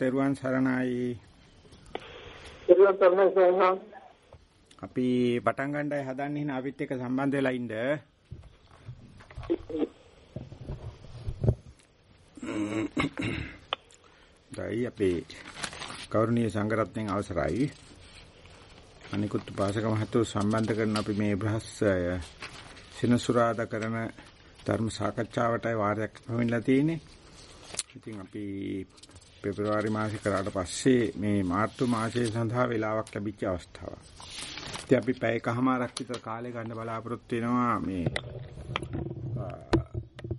තෙරුවන් සරණයි. තෙරුවන් සරණයි සෝමා. අපි පටන් ගන්නයි හදන්නේ නේ අපිත් එක්ක සම්බන්ධ වෙලා ඉන්න. දැයි අපේ කෞරණීය සංඝරත්නයන් අවසරයි. අනිකුත් පාසක මහතුරු සම්බන්ධ කරන අපි මේ බ්‍රහස්ය සිනසුරාදා කරන ධර්ම සාකච්ඡාවටයි වාරයක් වෙන්නලා තියෙන්නේ. ඉතින් අපි පෙබරවාරි මාසේ කරාට පස්සේ මේ මාර්තු මාසයේ සඳහා වෙලාවක් ලැබිච්ච අවස්ථාවක්. ඉතින් අපි පැය කහමාරක් විතර කාලය ගන්න බලාපොරොත්තු වෙනවා මේ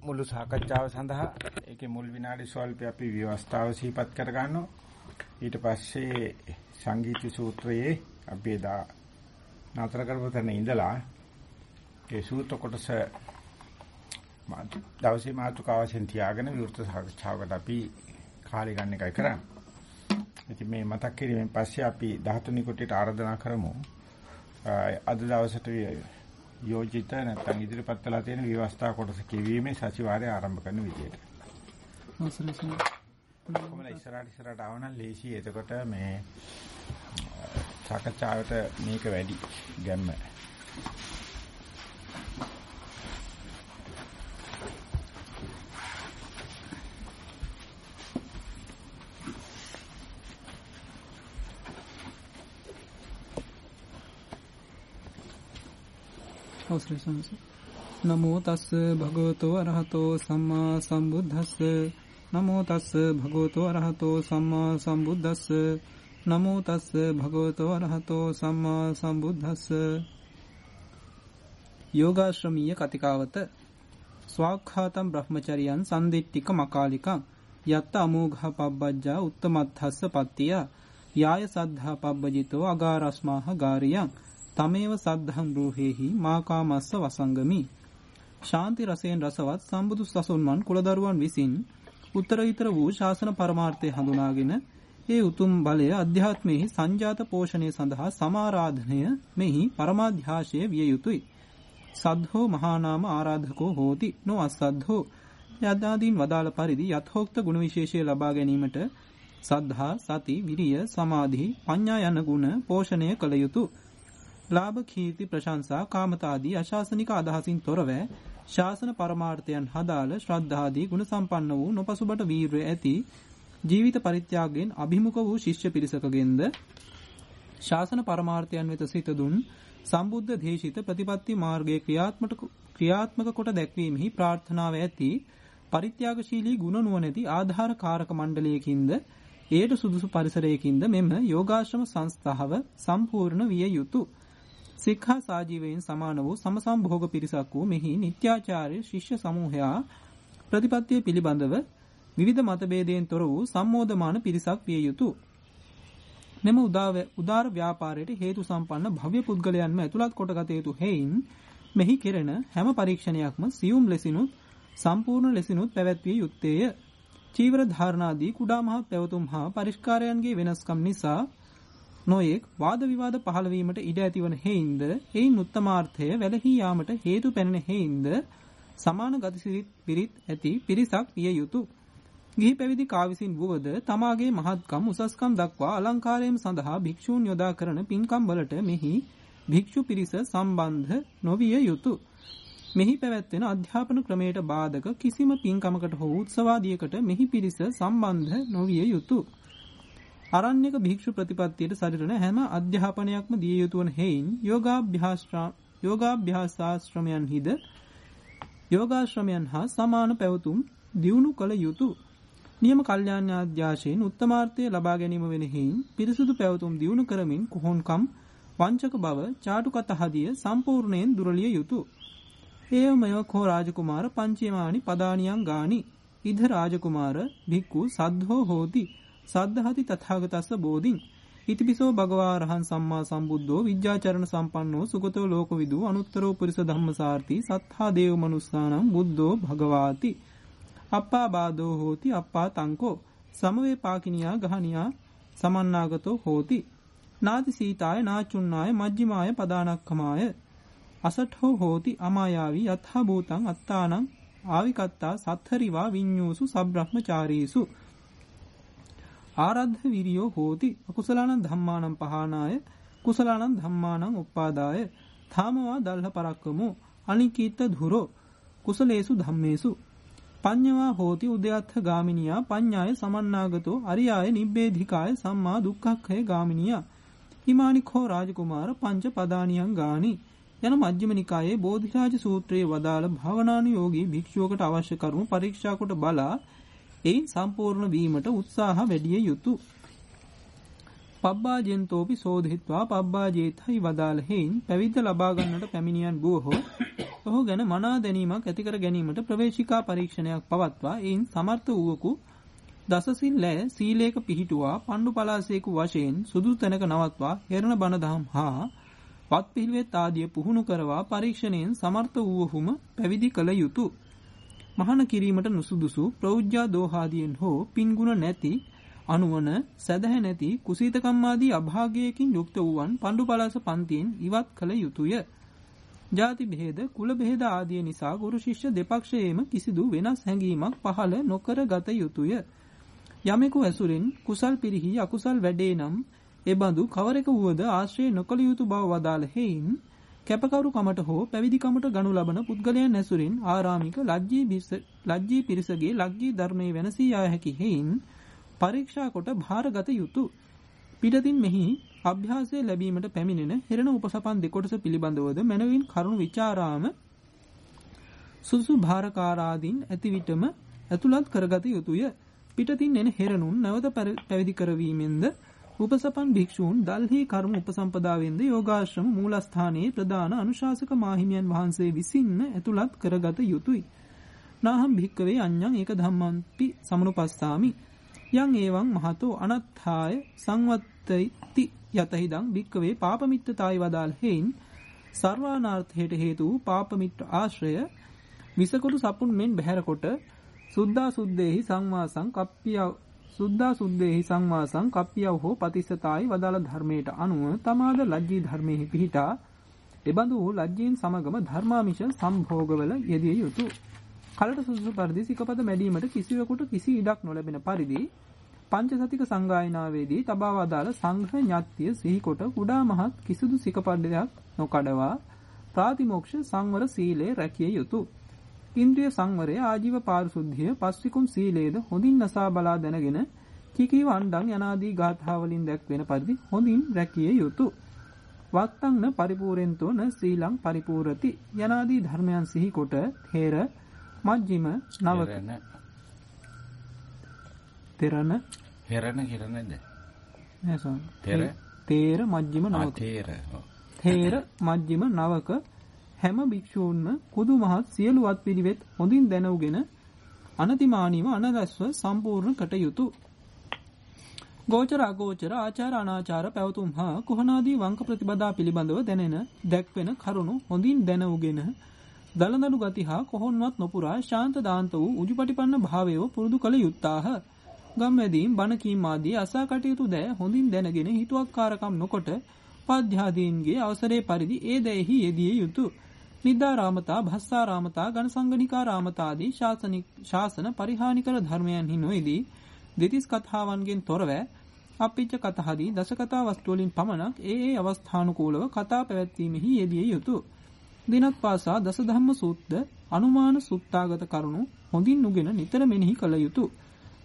මුළු සාකච්ඡාව සඳහා ඒකේ මුල් විනාඩි ස්වල්ප අපි ව්‍යවස්ථාව සිහිපත් කර ගන්නවා. ඊට පස්සේ සංගීත සූත්‍රයේ අපි එදා නතර කරපු තැන ඉඳලා ඒ සූත්‍ර කොටස දවසේ මාතෘකාව වශයෙන් තියාගෙන විවෘත සාකච්ඡාවකට අපි කාලය ගන්න එකයි කරන්නේ. ඉතින් මේ මතක් කිරීමෙන් පස්සේ අපි 13 කොටයට ආරාධනා කරමු. අද දවසට යෝජිත නැත්නම් ඉදිරිපත් කළා තියෙන විවස්ථා කොටස කියවීමේ සතිವಾರය ආරම්භ කරන විදියට. කොහොමද ඉස්සරහට ඉස්සරහට ආවනම් ලේසි. එතකොට මේ සාකච්ඡාවට මේක වැඩි ගැම්ම. අවසරයි සංස නමෝ තස්ස භගවතෝ අරහතෝ සම්මා සම්බුද්දස්ස. නමෝ තස්ස භගවතෝ අරහතෝ සම්මා සම්බුද්දස්ස. නමෝ තස්ස භගවතෝ අරහතෝ සම්මා සම්බුද්දස්ස. යෝගාශ්‍රමීය කතිකාවත ස්වාක්ඛාතම් බ්‍රහ්මචරියන් සම්දිට්ඨික මකාලිකං. යත්ත අමෝඝ පබ්බජ්ජා උත්තමත්ථස්ස පත්තිය. යාය සද්ධා පබ්බජිතෝ අගාරස්මාහ ගාරියං. තමේව සද්ධං රූහෙහි මාකාමස්ස වසංගමි ශාන්ති රසයෙන් රසවත් සම්බුදු සසුන්වන් කුලදරුවන් විසින් උත්තරීතර වූ ශාසන පරමාර්ථය හඳුනාගෙන ඒ උතුම් බලය අධ්‍යාත්මෙහි සංජාත පෝෂණය සඳහා සමාරාධනය මෙහි පරමාධ්‍යාශය විය යුතුය. සද්ධෝ මහානාම ආරාධකෝ හෝති නො අසද්ධෝ යදාදීන් වදාළ පරිදි යථෝක්ත ගුණ විශේෂය ලබා ගැනීමට සද්ධා සති විරිය සමාධි පඤ්ඤා යන ගුණ පෝෂණය කළ යුතුය. ලාභ කීර්ති ප්‍රශංසා කාමතාදී අශාසනික අදහසින් තොරව ශාසන පරමාර්ථයන් හදාළ ශ්‍රද්ධාදී ගුණ සම්පන්න වූ නොපසුබට වීරය ඇති ජීවිත පරිත්‍යාගයෙන් අභිමුඛ වූ ශිෂ්‍ය පිරිසකගෙන්ද ශාසන පරමාර්ථයන් වෙත සිත දුන් සම්බුද්ධ දේශිත ප්‍රතිපත්ති මාර්ගයේ ක්‍රියාත්මක ක්‍රියාත්මක කොට දැක්වීමෙහි ප්‍රාර්ථනාව ඇති පරිත්‍යාගශීලී ගුණ නුවණැති ආධාර කාරක මණ්ඩලයකින්ද එයට සුදුසු පරිසරයකින්ද මෙම යෝගාශ්‍රම සංස්ථාව සම්පූර්ණ විය යුතුය. සික්ඛා සාජීවයෙන් සමාන වූ සමසම්භෝග පිරිසක් වූ මෙහි නිත්‍යාචාර්ය ශිෂ්‍ය සමූහයා ප්‍රතිපත්තිය පිළිබඳව විවිධ මතභේදයෙන් තොර වූ සම්මෝධමාන පිරිසක් විය යුතුය. මෙම උදාර ව්‍යාපාරයට හේතු සම්පන්න භව්‍ය පුද්ගලයන්ම ඇතුළත් කොටගත යුතු හේයින් මෙහි කෙරෙන හැම පරීක්ෂණයක්ම සියුම් ලෙසිනුත් සම්පූර්ණ ලෙසිනුත් පැවැත්විය යුත්තේය. චීවර ධාරණාදී කුඩා මහත් පැවතුම් හා පරිස්කාරයන්ගේ වෙනස්කම් නිසා නොයෙක් වාද විවාද පහළ වීමට ඉඩ ඇතිවන හේයින්ද එයින් උත්තමාර්ථය වැළහී යාමට හේතු පැනෙන හේයින්ද සමාන ගතිසිරිත් පිරිත් ඇති පිරිසක් විය යුතුය. ගිහි පැවිදි කා විසින් වුවද තමාගේ මහත්කම් උසස්කම් දක්වා අලංකාරයෙන් සඳහා භික්ෂූන් යොදා කරන පින්කම් වලට මෙහි භික්ෂු පිරිස සම්බන්ධ නොවිය යුතුය. මෙහි පැවැත්වෙන අධ්‍යාපන ක්‍රමයට බාධක කිසිම පින්කමකට හෝ උත්සවාදියකට මෙහි පිරිස සම්බන්ධ නොවිය යුතුය. අරණ්‍යක භික්ෂු ප්‍රතිපත්තියට සරිරන හැම අධ්‍යාපනයක්ම දිය යුතු වන හේයින් යෝගාභ්‍යාසාශ්‍රමයන් හිද යෝගාශ්‍රමයන් හා සමාන පැවතුම් දියුණු කළ යුතු නියම කල්යාණාධ්‍යාශයෙන් උත්තමාර්ථය ලබා ගැනීම වෙන හේයින් පිරිසුදු පැවතුම් දියුණු කරමින් කුහොන්කම් වංචක බව චාටුකත හදිය සම්පූර්ණයෙන් දුරලිය යුතු. ඒවමය කෝ රාජකුමාර පංචමානි පදානියන් ගානි ඉද රාජකුමාර භික්ඛු සද්ධෝ හෝති. සද්ධහති තථාගතස්ස බෝධින්. ඉතිපිසෝ භගවා රහන් සම්මා සම්බුද්ධෝ විද්‍යාචරණ සම්පන්නෝ සුගතෝ ලෝකවිදු අනුත්තරෝ පුරිස ධම්මසාර්ථි සත්හා දේව මනුස්සානම් බුද්ධෝ භගවාති. අප්පා බාදෝ හෝති අප්පා තංකෝ. සමවේ පාකිනියා ගහනියා සමන්නාගතෝ හෝති. නාදි සීතාය නාචුන්නාය මජ්ජිමාය පදානක්කමාය අසට්හෝ හෝති අමායාවි යත්හා භූතං අත්තානං ආවිකත්තා සත්හරිවා විඤ්ඤූසු සබ්‍රහ්මචාරීසු. ආරද්ධ විරියෝ හෝති. අකුසලානං ධම්මානං පහනාය. කුසලානං ධම්මානං උප්පාදාය තාමවා දල්හ පරක්කමු. අනිකීත ධුරෝ. කුසලේසු ධම්මේසු. පඤ්ඤවා හෝති උද්‍යත්ථ ගාමිනියා. පඤ්ඤාය සමන්නාගතෝ. අරියාය නිබ්බේධිකාය සම්මා දුක්ඛක්ඛය ගාමිනියා. හිමානිකෝ රාජකුමාර පංච පදානියන් ගානි. යන මජ්ක්‍ධිම නිකායේ බෝධිරාජ සූත්‍රයේ වදාළ භවනානුයෝගී භික්ෂුවකට අවශ්‍ය කරුණු පරීක්ෂා කොට බලා එයින් සම්පූර්ණ වීමට උත්සාහ වැඩිය යුතුය. පබ්බාජෙන්තෝපි සෝධිත්වා පබ්බාජේතයි වදාළ හේයින් පැවිද්ද ලබා ගන්නට පැමිණියන් බොහෝ ඔහු ගැන මනා දැනීමක් ඇති කර ගැනීමට ප්‍රවේශිකා පරීක්ෂණයක් පවත්වා එයින් සමර්ථ වූවකු දසසිල් ලෑ සීලේක පිහිටුවා පණ්ඩු පලාසේකු වශයෙන් සුදු තැනක නවත්වා හෙරණ බණ දහම් හා වත් පිළිවෙත් ආදිය පුහුණු කරවා පරීක්ෂණයෙන් සමර්ථ වූවහුම පැවිදි කළ යුතුය. මහාන කිරීමට නුසුදුසු ප්‍රෞජ්‍යා දෝහාදියෙන් හෝ පින්ගුණ නැති අනුවන සදහැ නැති කුසීතකම් ආදී අභාගයකින් යුක්ත වූවන් පණ්ඩු පලාස පන්තියෙන් ඉවත් කළ යුතුය. ಜಾති බෙහෙද කුල බෙහෙද ආදිය නිසා ගුරු ශිෂ්‍ය දෙපක්ෂයේම කිසිදු වෙනස් හැඟීමක් පහළ නොකර ගත යුතුය. යමෙකු ඇසුරෙන් කුසල් පිරිහි අකුසල් වැඩේ නම් එබඳු කවරෙක වුවද ආශ්‍රය නොකළ යුතු බව වදාළ හේයින් කැපකරු කමට හෝ පැවිදි කමට ගනු ලබන පුද්ගලයන් ඇසුරින් ආරාමික ලජ්ජී ලජ්ජී පිරිසගේ ලග්ගී ධර්මයේ වෙනසී යා හැකි හේයින් පරීක්ෂා කොට භාරගත යුතුය. පිටතින් මෙහි අභ්‍යාසය ලැබීමට පැමිණෙන හෙරණ උපසපන් දෙකොටස පිළිබඳවද මනවින් කරුණු විචාරාම සුසු භාරකාරාදීන් ඇති විටම ඇතුළත් කරගත යුතුය. පිටතින් එන හෙරණුන් නැවත පැවිදි කරවීමෙන්ද උපසපන් භික්ෂූන් දල්හි කර්ම උපසම්පදාවෙන්ද යෝගාශ්‍රම මූලස්ථානයේ ප්‍රධාන අනුශාසක මාහිමියන් වහන්සේ විසින්ම ඇතුළත් කරගත යුතුය. නාහම් භික්කවේ අඤ්ඤං ඒක ධම්මන්පි සමනුපස්සාමි. යං ඒවං මහතෝ අනත්ථාය සංවත්තති යතහිදං භික්කවේ පාපමිත්තතායි වදාල් හේයින් සර්වානාර්ථයට හේතු වූ පාපමිත්‍ර ආශ්‍රය විසකුරු සපුන් මෙන් බැහැර කොට සුද්ධා සුද්දේහි සංවාසං කප්පියව සුද්ධා සුද්දේහි සංවාසං කප්පියව හෝ පතිස්සතායි වදාළ ධර්මයට අනුව තමාද ලජ්ජී ධර්මෙහි පිහිටා එබඳු වූ ලජ්ජීන් සමගම ධර්මාමිෂ සම්භෝගවල යෙදිය යුතුය. කලට සුසුසු පරිදි සිකපද මැඩීමට කිසිවෙකුට කිසි ඉඩක් නොලැබෙන පරිදි පංචසතික සංගායනාවේදී තබා වදාළ සංඝ ඥාත්‍ය සිහිකොට කුඩා මහත් කිසිදු සිකපඩයක් නොකඩවා ප්‍රාතිමෝක්ෂ සංවර සීලය රැකිය යුතුය. ඉන්ද්‍රිය සංවරය ආජීව පාරිශුද්ධිය පස්විකුම් සීලේද හොඳින් නසා බලා දැනගෙන කිකී වණ්ඩං යනාදී ගාථා වලින් දැක්වෙන පරිදි හොඳින් රැකිය යුතුය. වත්තං න පරිපූර්ෙන්තෝ න සීලං පරිපූර්ති යනාදී ධර්මයන් සිහි කොට තේර මජ්ජිම නවක. තෙරණ. හෙරණ කිරණද නෑ සම් තෙර. තේර මජ්ජිම නවක. තේර. තේර මජ්ජිම නවක හැම භික්ෂූන්ම කුදු මහත් සියලු වත් පිළිවෙත් හොඳින් දැනුගෙන අනතිමානීව අනරස්ව සම්පූර්ණ කටයුතු. ගෝචර අගෝචර ආචාර අනාචාර පැවතුම් හා කුහනාදී වංක ප්‍රතිපදා පිළිබඳව දැනෙන දැක්වෙන කරුණු හොඳින් දැනුගෙන දලදනු ගති හා කොහොන්වත් නොපුරා ශාන්ත දාන්ත වූ උජුපටිපන්න භාවයව පුරුදු කළ යුත්තාහ. ගම්වැදීම් බණ කීම් ආදී අසා කටයුතු දෑ හොඳින් දැනගෙන හිතුවක්කාරකම් නොකොට පාධ්‍යාදීන්ගේ අවසරේ පරිදි ඒ දැයෙහි යෙදිය යුතුය. නිද්දාරාමතා භස්සාරාමතා ගණසංගනිකාරාමතාදී ශාසනික ශාසන පරිහානිකර ධර්මයන්හි නොයේදී දෙතිස් කතාවන්ගෙන් තොරව අපිච්ච කතහදී දසකතා වස්තු වලින් පමණක් ඒ ඒ අවස්ථානුකූලව කතා පැවැත්වීමෙහි යෙදිය යුතුය. දිනක් පාසා දසධම්ම සූත්‍ර අනුමාන සුත්තාගත කරුණු හොඳින් නුගෙන නිතර මෙනෙහි කළ යුතුය.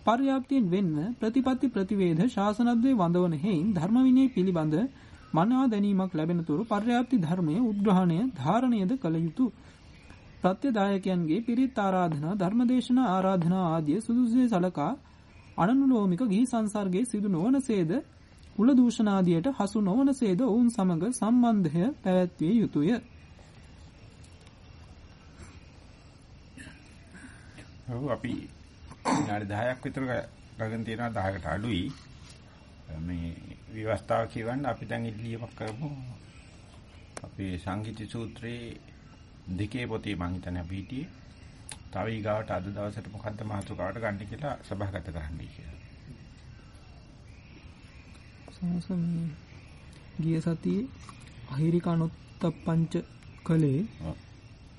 පර්යාප්තියෙන් වෙන්න ප්‍රතිපත්ති ප්‍රතිවේද ශාසනද්වේ වඳවන හේයින් ධර්ම විනය පිළිබඳ මනා දැනීමක් ලැබෙන තුරු පර්යාප්ති ධර්මයේ උද්ග්‍රහණය ධාරණයද කළ යුතුය. ප්‍රත්‍යදායකයන්ගේ පිරිත් ආරාධනා ධර්මදේශනා ආරාධනා ආදිය සුදුසේ සලකා අනනුලෝමික ගිහි සංසර්ගයේ සිදු නොවනසේද කුල දූෂණාදියට හසු නොවනසේද ඔවුන් සමග සම්බන්ධය පැවැත්විය යුතුය. ඔව් අපි විනාඩි 10ක් විතර ගගන් තියනවා 10කට අඩුයි. මේ විවස්ථාව කියවන්න අපි දැන් ඉල්ලීමක් කරමු. අපේ සංගීත සූත්‍රයේ දෙකේ පොතේ මං හිතන්නේ අපි හිටියේ. තව ඊගාවට අද දවසට මොකද්ද මාතෘකාවට ගන්න කියලා සභාගත කරන්නයි කියලා. සමසමී ගිය සතියේ අහිරිකනොත්තප්පංච කලේ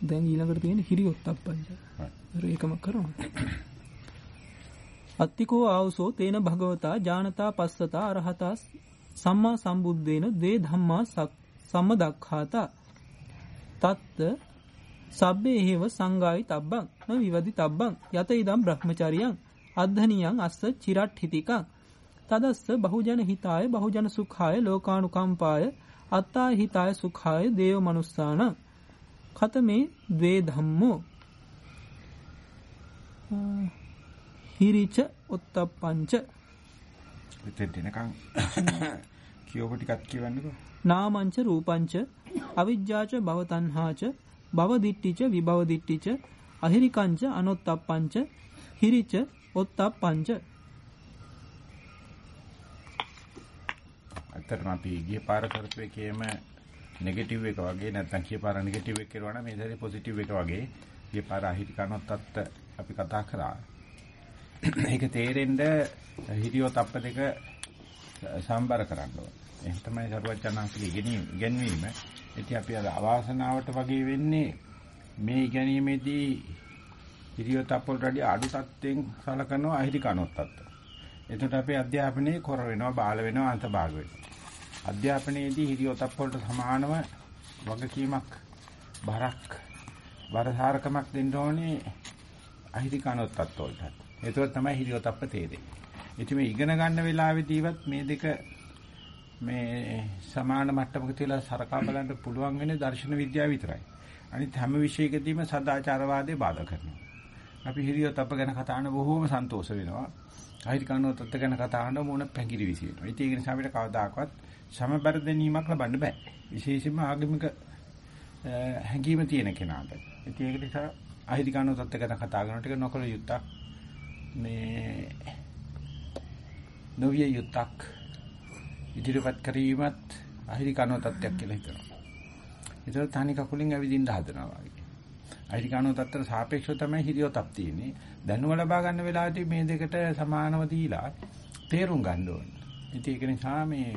දැන් ඊළඟට තියෙන හිරියොත්තප්පංච. හරි ඒකම කරමු. අත්තිකෝ ආවුසෝ තේන භගවතා ජානතා පස්සතා අරහතා සම්මා සම්බුද්ධේන දේ ධම්මා සම්මදක්ඛාතා තත්ත සබ්බේ හේව සංගායි තබ්බං න විවදි තබ්බං යත ඉදම් බ්‍රහ්මචරියං අද්ධනියං අස්ස චිරට්ඨිතිකං. තදස්ස බහුජන හිතාය බහුජන සුඛාය ලෝකානුකම්පාය අත්තා හිතාය සුඛාය දේව මනුස්සාන. කතමේ ද්වේ ධම්මෝ. හිරිච උත්තප්පංච එතෙන් දෙනකන් කියෝක ටිකක් කියවන්නකෝ. නාමංච රූපංච අවිජ්ජාච භවතණ්හාච භවදිට්ටිච විභවදිට්ටිච අහිරිකංච අනොත්තප්පංච හිරිච ඔත්තප්පංච. ඇත්තටම අපි ගිය පාර කරපු එකේම නෙගටිව් එක වගේ නැත්නම් කිය පාර නෙගටිව් එක කරුවා නම් මේ සැරේ පොසිටිව් එක වගේ. ගිය පාර අහිරිකනොත් අත්ත අපි කතා කරා ඒක තේරෙන්න හිරියෝ තප්ප දෙක සම්බර කරන්න ඕන. එහෙනම් තමයි සරුවචනාංශගේ ඉගෙනීම ඉගෙනීම. ඉතින් අපි අද අවාසනාවට වගේ වෙන්නේ මේ ඉගෙනීමේදී හිරියෝ තප්ප වලට වඩා අඩු තත්ත්වෙන් සලකනවා අහිරි කනොත් තත්ත්ව. එතකොට අපේ අධ්‍යාපනයේ කොර වෙනවා බාල වෙනවා අන්තභාග වෙනවා. අධ්‍යාපනයේදී හිරියෝ තප්ප වලට සමානව වගකීමක් බරක් වරසාරකමක් දෙන්න ඕනේ අහිරි කනොත් තත්ත්ව වලට. ඒතකොට තමයි හිරියොතප්ප තේරෙන්නේ. ඉතින් මේ ඉගෙන ගන්න වෙලාවෙදීවත් මේ දෙක මේ සමාන මට්ටමක තියලා සරකා බලන්න පුළුවන් වෙන්නේ දර්ශන විද්‍යාව විතරයි. අනිත් හැම විෂයකදීම සදාචාරවාදය බාධා කරනවා. අපි හිරියොතප්ප ගැන කතා කරන බොහෝම සන්තෝෂ වෙනවා. අහිරිකනෝ තත්ත්ව ගැන කතා කරන මොන පැංගිරි විසිනවා. ඉතින් ඒක නිසා අපිට කවදාකවත් සමබර දැනීමක් ලබන්න බෑ. විශේෂයෙන්ම ආගමික හැඟීම තියෙන කෙනාට. ඉතින් ඒක නිසා අහිරිකනෝ තත්ත්ව ගැන කතා කරනකොට ඒක නොකල යුත්තක්. මේ නොවිය යුත්තක් ඉදිරිපත් කිරීමත් අහිරිකනෝ තත්ත්වයක් කියලා හිතනවා. ඒතර තනි කකුලින් ඇවිදින්න හදනවා වගේ. අහිරිකනෝ තත්ත්වයට සාපේක්ෂව තමයි හිරියොතක් තියෙන්නේ. දැනුම ලබා ගන්න වෙලාවදී මේ දෙකට සමානව දීලා තේරුම් ගන්න ඕනේ. ඉතින් ඒක නිසා මේ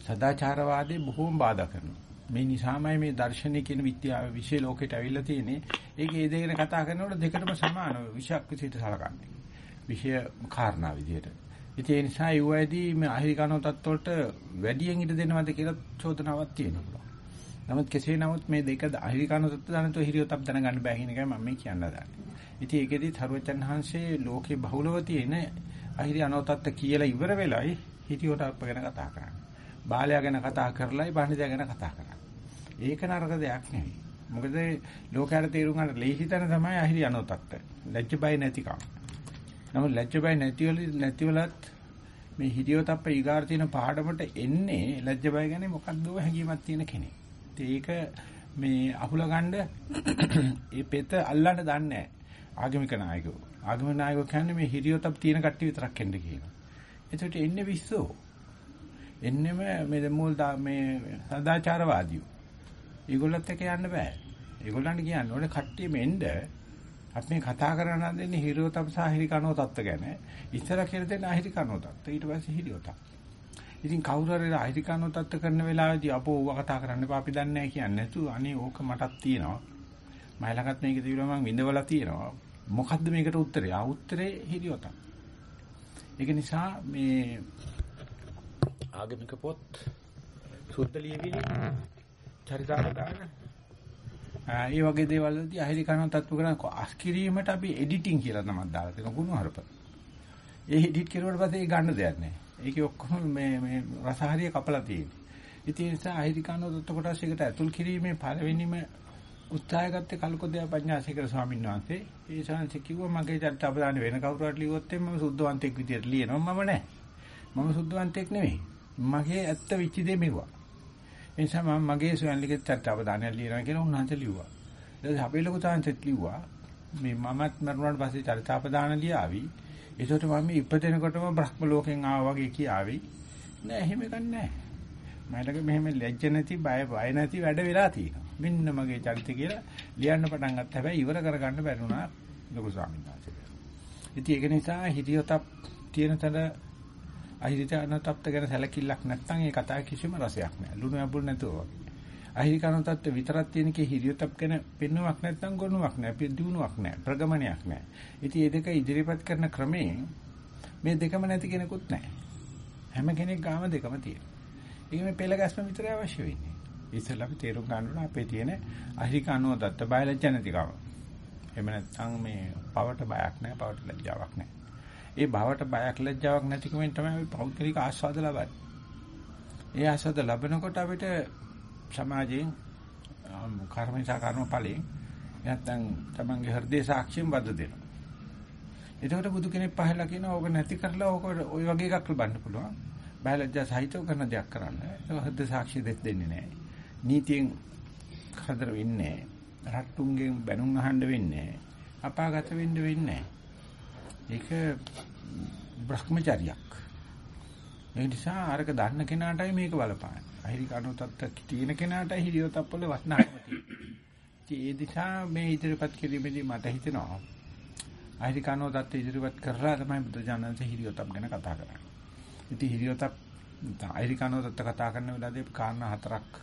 සදාචාරවාදී බොහෝම බාධා කරනවා. මේ නිසාමයි මේ දර්ශනය කියන විද්‍යාව විශේෂ ලෝකෙට ඇවිල්ලා තියෙන්නේ. ඒක ඒ දෙකන කතා කරනකොට දෙකටම සමාන විෂයක් විදිහට සලකන්නේ. විෂය කාරණා විදිහට. ඉතින් ඒ නිසා යුවයිදී මේ අහිරිකනෝ තත්ත්වවලට වැඩියෙන් ඉඩ දෙනවද කියලා චෝදනාවක් තියෙනවා. නමුත් කෙසේ නමුත් මේ දෙක අහිරිකනෝ තත්ත්ව දැනතෝ හිරියොතක් දැනගන්න බෑ කියන එකයි මම මේ කියන්න හදන්නේ. ඉතින් ඒකෙදි තරුවචන් වහන්සේ ලෝකේ බහුලව තියෙන අහිරි අනෝතත්ත්ව කියලා ඉවර වෙලයි හිරියොතක් ගැන කතා කරන්නේ. බාලයා ගැන කතා කරලයි බාණිදයා ගැන කතා කරන්නේ. ඒක නරක දෙයක් නෙවෙයි. මොකද ලෝකයට තේරුම් ගන්න ලේසි තැන තමයි අහිරි අනෝතත්ත. ලැජ්ජ බය නැතිකම. නමුත් ලැජ්ජ බය නැතිවල නැතිවලත් මේ හිදියෝ තප්ප ඊගාර තියෙන පාඩමට එන්නේ ලැජ්ජ බය ගැන මොකක්ද හැඟීමක් තියෙන කෙනෙක්. ඒක මේ අහුල ගන්න ඒ පෙත අල්ලන්න දන්නේ ආගමික නායකයෝ. ආගමික නායකයෝ කියන්නේ මේ හිදියෝ තප් තියෙන කට්ටිය විතරක් එන්න කියනවා. එතකොට එන්නේ විශ්සෝ. එන්නෙම මේ මූල මේ සදාචාරවාදීෝ. ඒගොල්ලත් එක්ක යන්න බෑ. ඒගොල්ලන්ට කියන්න ඕනේ කට්ටියම එන්න අපි මේ කතා කරන හදන්නේ හිරියොතප සහ හිරිකනෝ තත්ත්ව ගැන. ඉස්සර කියලා දෙන්න අහිරිකනෝ තත්ත්ව. ඊට පස්සේ හිරියොතක්. ඉතින් කවුරු හරි අහිරිකනෝ තත්ත්ව කරන වෙලාවේදී අපෝ ඌව කතා කරන්න එපා අපි දන්නේ නැහැ කියන්නේ නැතු අනේ ඕක මටත් තියෙනවා. මම ළඟත් මේක තිබුණා මම විඳවලා තියෙනවා. මොකද්ද මේකට උත්තරේ? ආ උත්තරේ හිරියොතක්. ඒක නිසා මේ ආගමික පොත් සුද්ධ ලියවිලි චරිතාපදාන ඒ වගේ දේවල් වලදී අහිරි කන තත්ත්ව කරන අස්කිරීමට අපි එඩිටිං කියලා තමයි දාලා තියෙන කුණු හරප. ඒ එඩිට් කරුවට පස්සේ ඒ ගන්න දෙයක් නැහැ. ඒකේ ඔක්කොම මේ මේ රසහරිය කපලා තියෙන්නේ. ඉතින් ඒ නිසා අහිරි කන තත්ත්ව කොටස් එකට ඇතුල් කිරීමේ පළවෙනිම උත්සාහය ගත්තේ කල්කොදයා පඤ්ඤාසේකර ස්වාමීන් වහන්සේ. ඒ ශාන්ති කිව්වා මගේ චරිතාපදාන වෙන කවුරු හරි ලියුවොත් මම සුද්ධවන්තෙක් විදියට ලියනවා මම නැහැ. මම සුද්ධවන්තෙක් නෙවෙයි. මගේ ඇත්ත වෙච්ච දේ මෙවුවා. ඒ නිසා මම මගේ සොයන්ලිකේ චර්චාවදානය ලියනවා කියලා උන්වහන්සේ ලිව්වා. ඊට පස්සේ අපේ ලොකු තාන්තෙත් ලිව්වා. මේ මමත් මරුණාට පස්සේ චර්චාපදාන ලියාවි. ඒකට මම ඉපදෙනකොටම බ්‍රහ්ම ලෝකෙන් ආවා වගේ කියාවි. නෑ එහෙම එකක් නෑ. මයිලක මෙහෙම ලැජ්ජ නැති බය බය නැති වැඩ වෙලා තියෙනවා. මෙන්න මගේ චරිතය කියලා ලියන්න පටන් ගත්තා. හැබැයි ඉවර කරගන්න බැරි වුණා ලොකු ස්වාමීන් වහන්සේට. ඉතින් ඒක නිසා හිතියොතක් තියෙන තැන අහිරිත අනතප්ත ගැන සැලකිල්ලක් නැත්නම් ඒ කතාවේ කිසිම රසයක් නැහැ. ලුණු ඇඹුල් නැතුව වගේ. අහිරිකන තත්ත්ව විතරක් තියෙන කේ හිරියොතප් ගැන පෙන්නුවක් නැත්නම් ගොනුවක් නැහැ. පිළිදුණුවක් නැහැ. ප්‍රගමනයක් නැහැ. ඉතින් මේ දෙක ඉදිරිපත් කරන ක්‍රමයෙන් මේ දෙකම නැති කෙනෙකුත් නැහැ. හැම කෙනෙක් ගාම දෙකම තියෙනවා. ඒක මේ පෙළ ගැස්ම විතරයි අවශ්‍ය වෙන්නේ. ඉතින් අපි තේරුම් ගන්න ඕන අපේ තියෙන අහිරිකනෝ දත්ත බයලජ්ජ නැතිකම. එහෙම නැත්නම් මේ පවට බයක් නැහැ, පවට ලැජ්ජාවක් නැහැ. ඒ භවට බයක් ලැජ්ජාවක් නැතිකමෙන් තමයි අපි පෞද්ගලික ආස්වාද ලබන්නේ. ඒ ආස්වාද ලැබෙනකොට අපිට සමාජයෙන් කර්මේශා කර්ම ඵලයෙන් නැත්නම් තමන්ගේ හෘදේ සාක්ෂියෙන් වද දෙනවා. එතකොට බුදු කෙනෙක් පහලා කියනවා ඕක නැති කරලා ඕක ওই වගේ එකක් ලබන්න පුළුවන්. බයලජ්ජා සහිතව කරන දෙයක් කරන්න. ඒක හෘද සාක්ෂිය දෙත් දෙන්නේ නැහැ. නීතියෙන් කරදර වෙන්නේ නැහැ. රට්ටුන්ගෙන් බැනුම් අහන්න වෙන්නේ නැහැ. අපාගත වෙන්න වෙන්නේ නැහැ. ඒක භ්‍රමචර්යයක්. ඒ නිසා අරක දන්න කෙනාටයි මේක බලපාන්නේ. අහිරි කණු තත්ත්ව තියෙන කෙනාටයි හිරියොතප්පල වටනකම තියෙන්නේ. ඒ නිසා මේ ඉදිරිපත් කිරීමේදී මට හිතෙනවා අහිරි කණු තත්ත්ව ඉදිරිපත් කරලා තමයි බුදුජානක හිරියොතප් ගැන කතා කරන්නේ. ඉතින් හිරියොතප් අහිරි කණු තත්ත්ව කතා කරන වෙලාවදී කාරණා හතරක්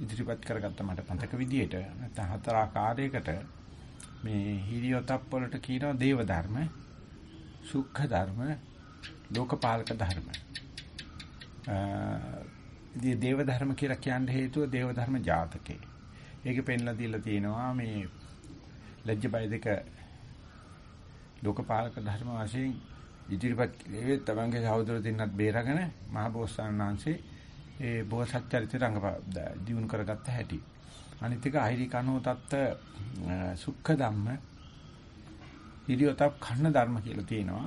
ඉදිරිපත් කරගත්ත මට පන්තක විදියට නැත්නම් හතර ආකාරයකට මේ හිරියොතප් වලට කියනවා දේව ධර්ම, සුඛ ධර්ම, ලෝකපාලක ධර්ම. ඉතින් දේව ධර්ම කියලා කියන්න හේතුව දේව ධර්ම ජාතකේ. ඒකේ පෙන්ලා දීලා තියෙනවා මේ ලැජ්ජ බය දෙක ලෝකපාලක ධර්ම වශයෙන් ඉදිරිපත් කළේ තමන්ගේ සහෝදර දෙන්නත් බේරගෙන මහබෝසතාණන් වහන්සේ ඒ බෝසත් චරිත රංග දියුණු කරගත්ත හැටි. අනිත් එක අහිරි කනෝ තත්ත සුඛ ධම්ම ඉරියොතප් කන්න ධර්ම කියලා තියෙනවා.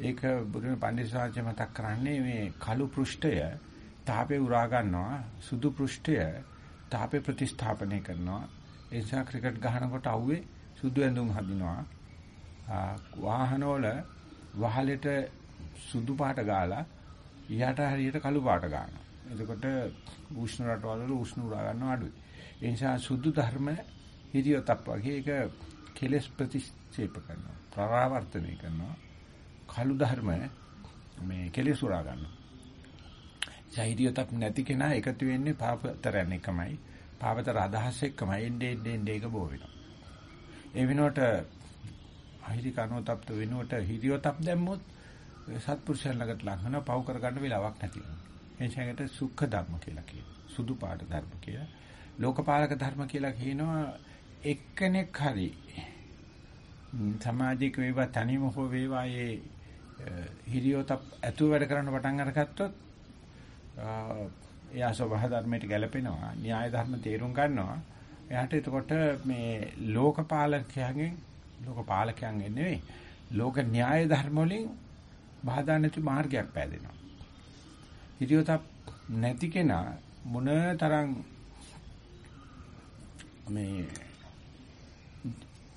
ඒක බුදුන් පඬිස්සාචර්ය මතක් කරන්නේ මේ කළු පෘෂ්ඨය තාපේ උරා ගන්නවා සුදු පෘෂ්ඨය තාපේ ප්‍රතිස්ථාපනය කරනවා. ඒ නිසා ක්‍රිකට් ගහනකොට අවුවේ සුදු ඇඳුම් හදිනවා. වාහනවල වහලෙට සුදු පාට ගාලා ඊට හරියට කළු පාට ගන්නවා. එතකොට උෂ්ණ රටවල උෂ්ණ උරා ගන්නවා අඩුයි. ඒ නිසා සුදු ධර්ම හිරියොතප් වගේ ඒක කෙලස් ප්‍රතික්ෂේප කරනවා. ප්‍රාවර්තනය කරනවා. කළු ධර්ම මේ කෙලස් උරා ගන්නවා. හිරියොතප් නැති කෙනා එකතු වෙන්නේ පාපතරයන් එකමයි. පාපතර අදහස් එක්කමයි එන්නේ එන්නේ ඒක බෝ වෙනවා. ඒ වෙනුවට අහිරි කනෝතප්ත වෙනුවට හිරියොතප් දැම්මොත් සත්පුරුෂයන් ළඟට ලං වෙනවා පව් කරගන්න වෙලාවක් නැති වෙනවා. එනිසාකට සුඛ ධර්ම කියලා කියනවා. සුදු පාට ධර්ම කියලා. ලෝකපාලක ධර්ම කියලා කියනවා එක්කෙනෙක් හරි. සමාජික වේවා තනියම හෝ වේවා ඒ හිරියොත ඇතුව වැඩ කරන්න පටන් අරගත්තොත් එයා සබහ ධර්මයට ගැලපෙනවා න්‍යාය ධර්ම තේරුම් ගන්නවා. එයාට එතකොට මේ ලෝකපාලකයන්ගෙන් ලෝකපාලකයන්ගෙන් නෙවෙයි ලෝක න්‍යාය ධර්ම වලින් බාධා නැති මාර්ගයක් පෑදෙනවා. හිරියොත නැති කෙනා මොන තරම් මේ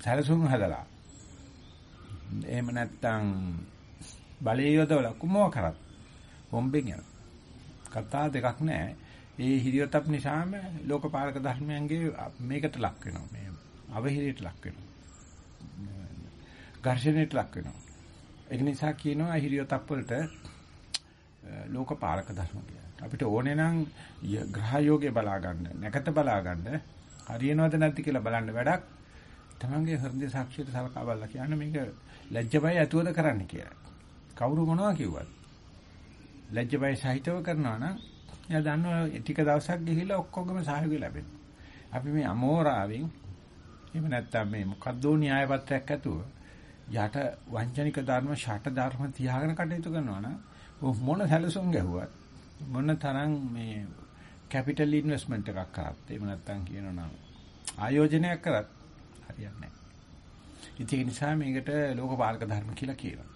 සැලසුම් හදලා. එහෙම නැත්තම් බලය යොදවලා කුමෝ කරත්? හොම්බෙන් යන කතා දෙකක් නැහැ ඒ හිරියොතප් නිසාම ලෝකපාලක ධර්මයන්ගේ මේකට ලක් වෙනවා. මේ අවහිරයට ලක් වෙනවා. ඝර්ෂණයට ලක් වෙනවා. ඒක නිසා කියනවා හිරියොතප් වලට ලෝකපාලක ධර්ම කියලා. අපිට ඕනේ නම් ග්‍රහ යෝගේ බලා ගන්න නැකත බලා ගන්න හරියනවද නැද්ද කියලා බලන්න වැඩක් තමන්ගේ හෘදේ සාක්ෂියට සලකා බලලා කියන්නේ මේක ලැජ්ජ බය ඇතුවද කරන්න කියලා. කවුරු මොනවා කිව්වත් ලැජ්ජ බය සහිතව කරනවා නම් එයා දන්නවා ටික දවසක් ගිහිල්ලා ඔක්කොගම සහයෝගය ලැබෙනවා. අපි මේ අමෝරාවෙන් එහෙම නැත්නම් මේ මොකද්ද න්‍යාය පත්‍රයක් ඇතුව යට වංචනික ධර්ම ෂට ධර්ම තියාගෙන කටයුතු කරනවා නම් මොන සැලසුම් ගැහුවත් මොන තරම් මේ කැපිටල් ඉන්වෙස්ට්මන්ට් එකක් කරත් එහෙම නැත්නම් කියනවා නම් ආයෝජනයක් කරත් හරියන්නේ නැහැ. ඒක නිසා මේකට ලෝකපාලක ධර්ම කියලා කියනවා.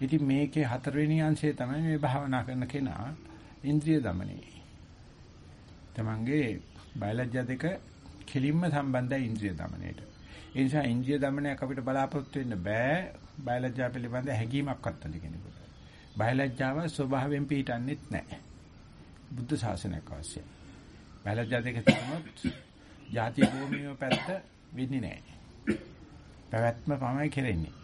ඉතින් මේකේ හතරවෙනි අංශය තමයි මේ භාවනා කරන කෙනා ඉන්ද්‍රිය দমনයි. තමන්ගේ බයලජ්‍ය දෙක කෙලින්ම සම්බන්ධයි ඉන්ද්‍රිය দমনයට. ඒ නිසා ඉන්ද්‍රිය দমনයක් අපිට බලාපොරොත්තු වෙන්න බෑ බයලජ්‍ය පිළිබඳ හැඟීමක් අත්තල කෙනෙකුට. බයලජ්‍යාව ස්වභාවයෙන් පිටින්නෙත් නැහැ. බුද්ධ ශාසනයක් අවශ්‍යයි. බැලත් ජාතික තිබුණොත් ජාතිය භූමියව පැත්ත වෙන්නේ නැහැ. පැවැත්ම තමයි කෙරෙන්නේ.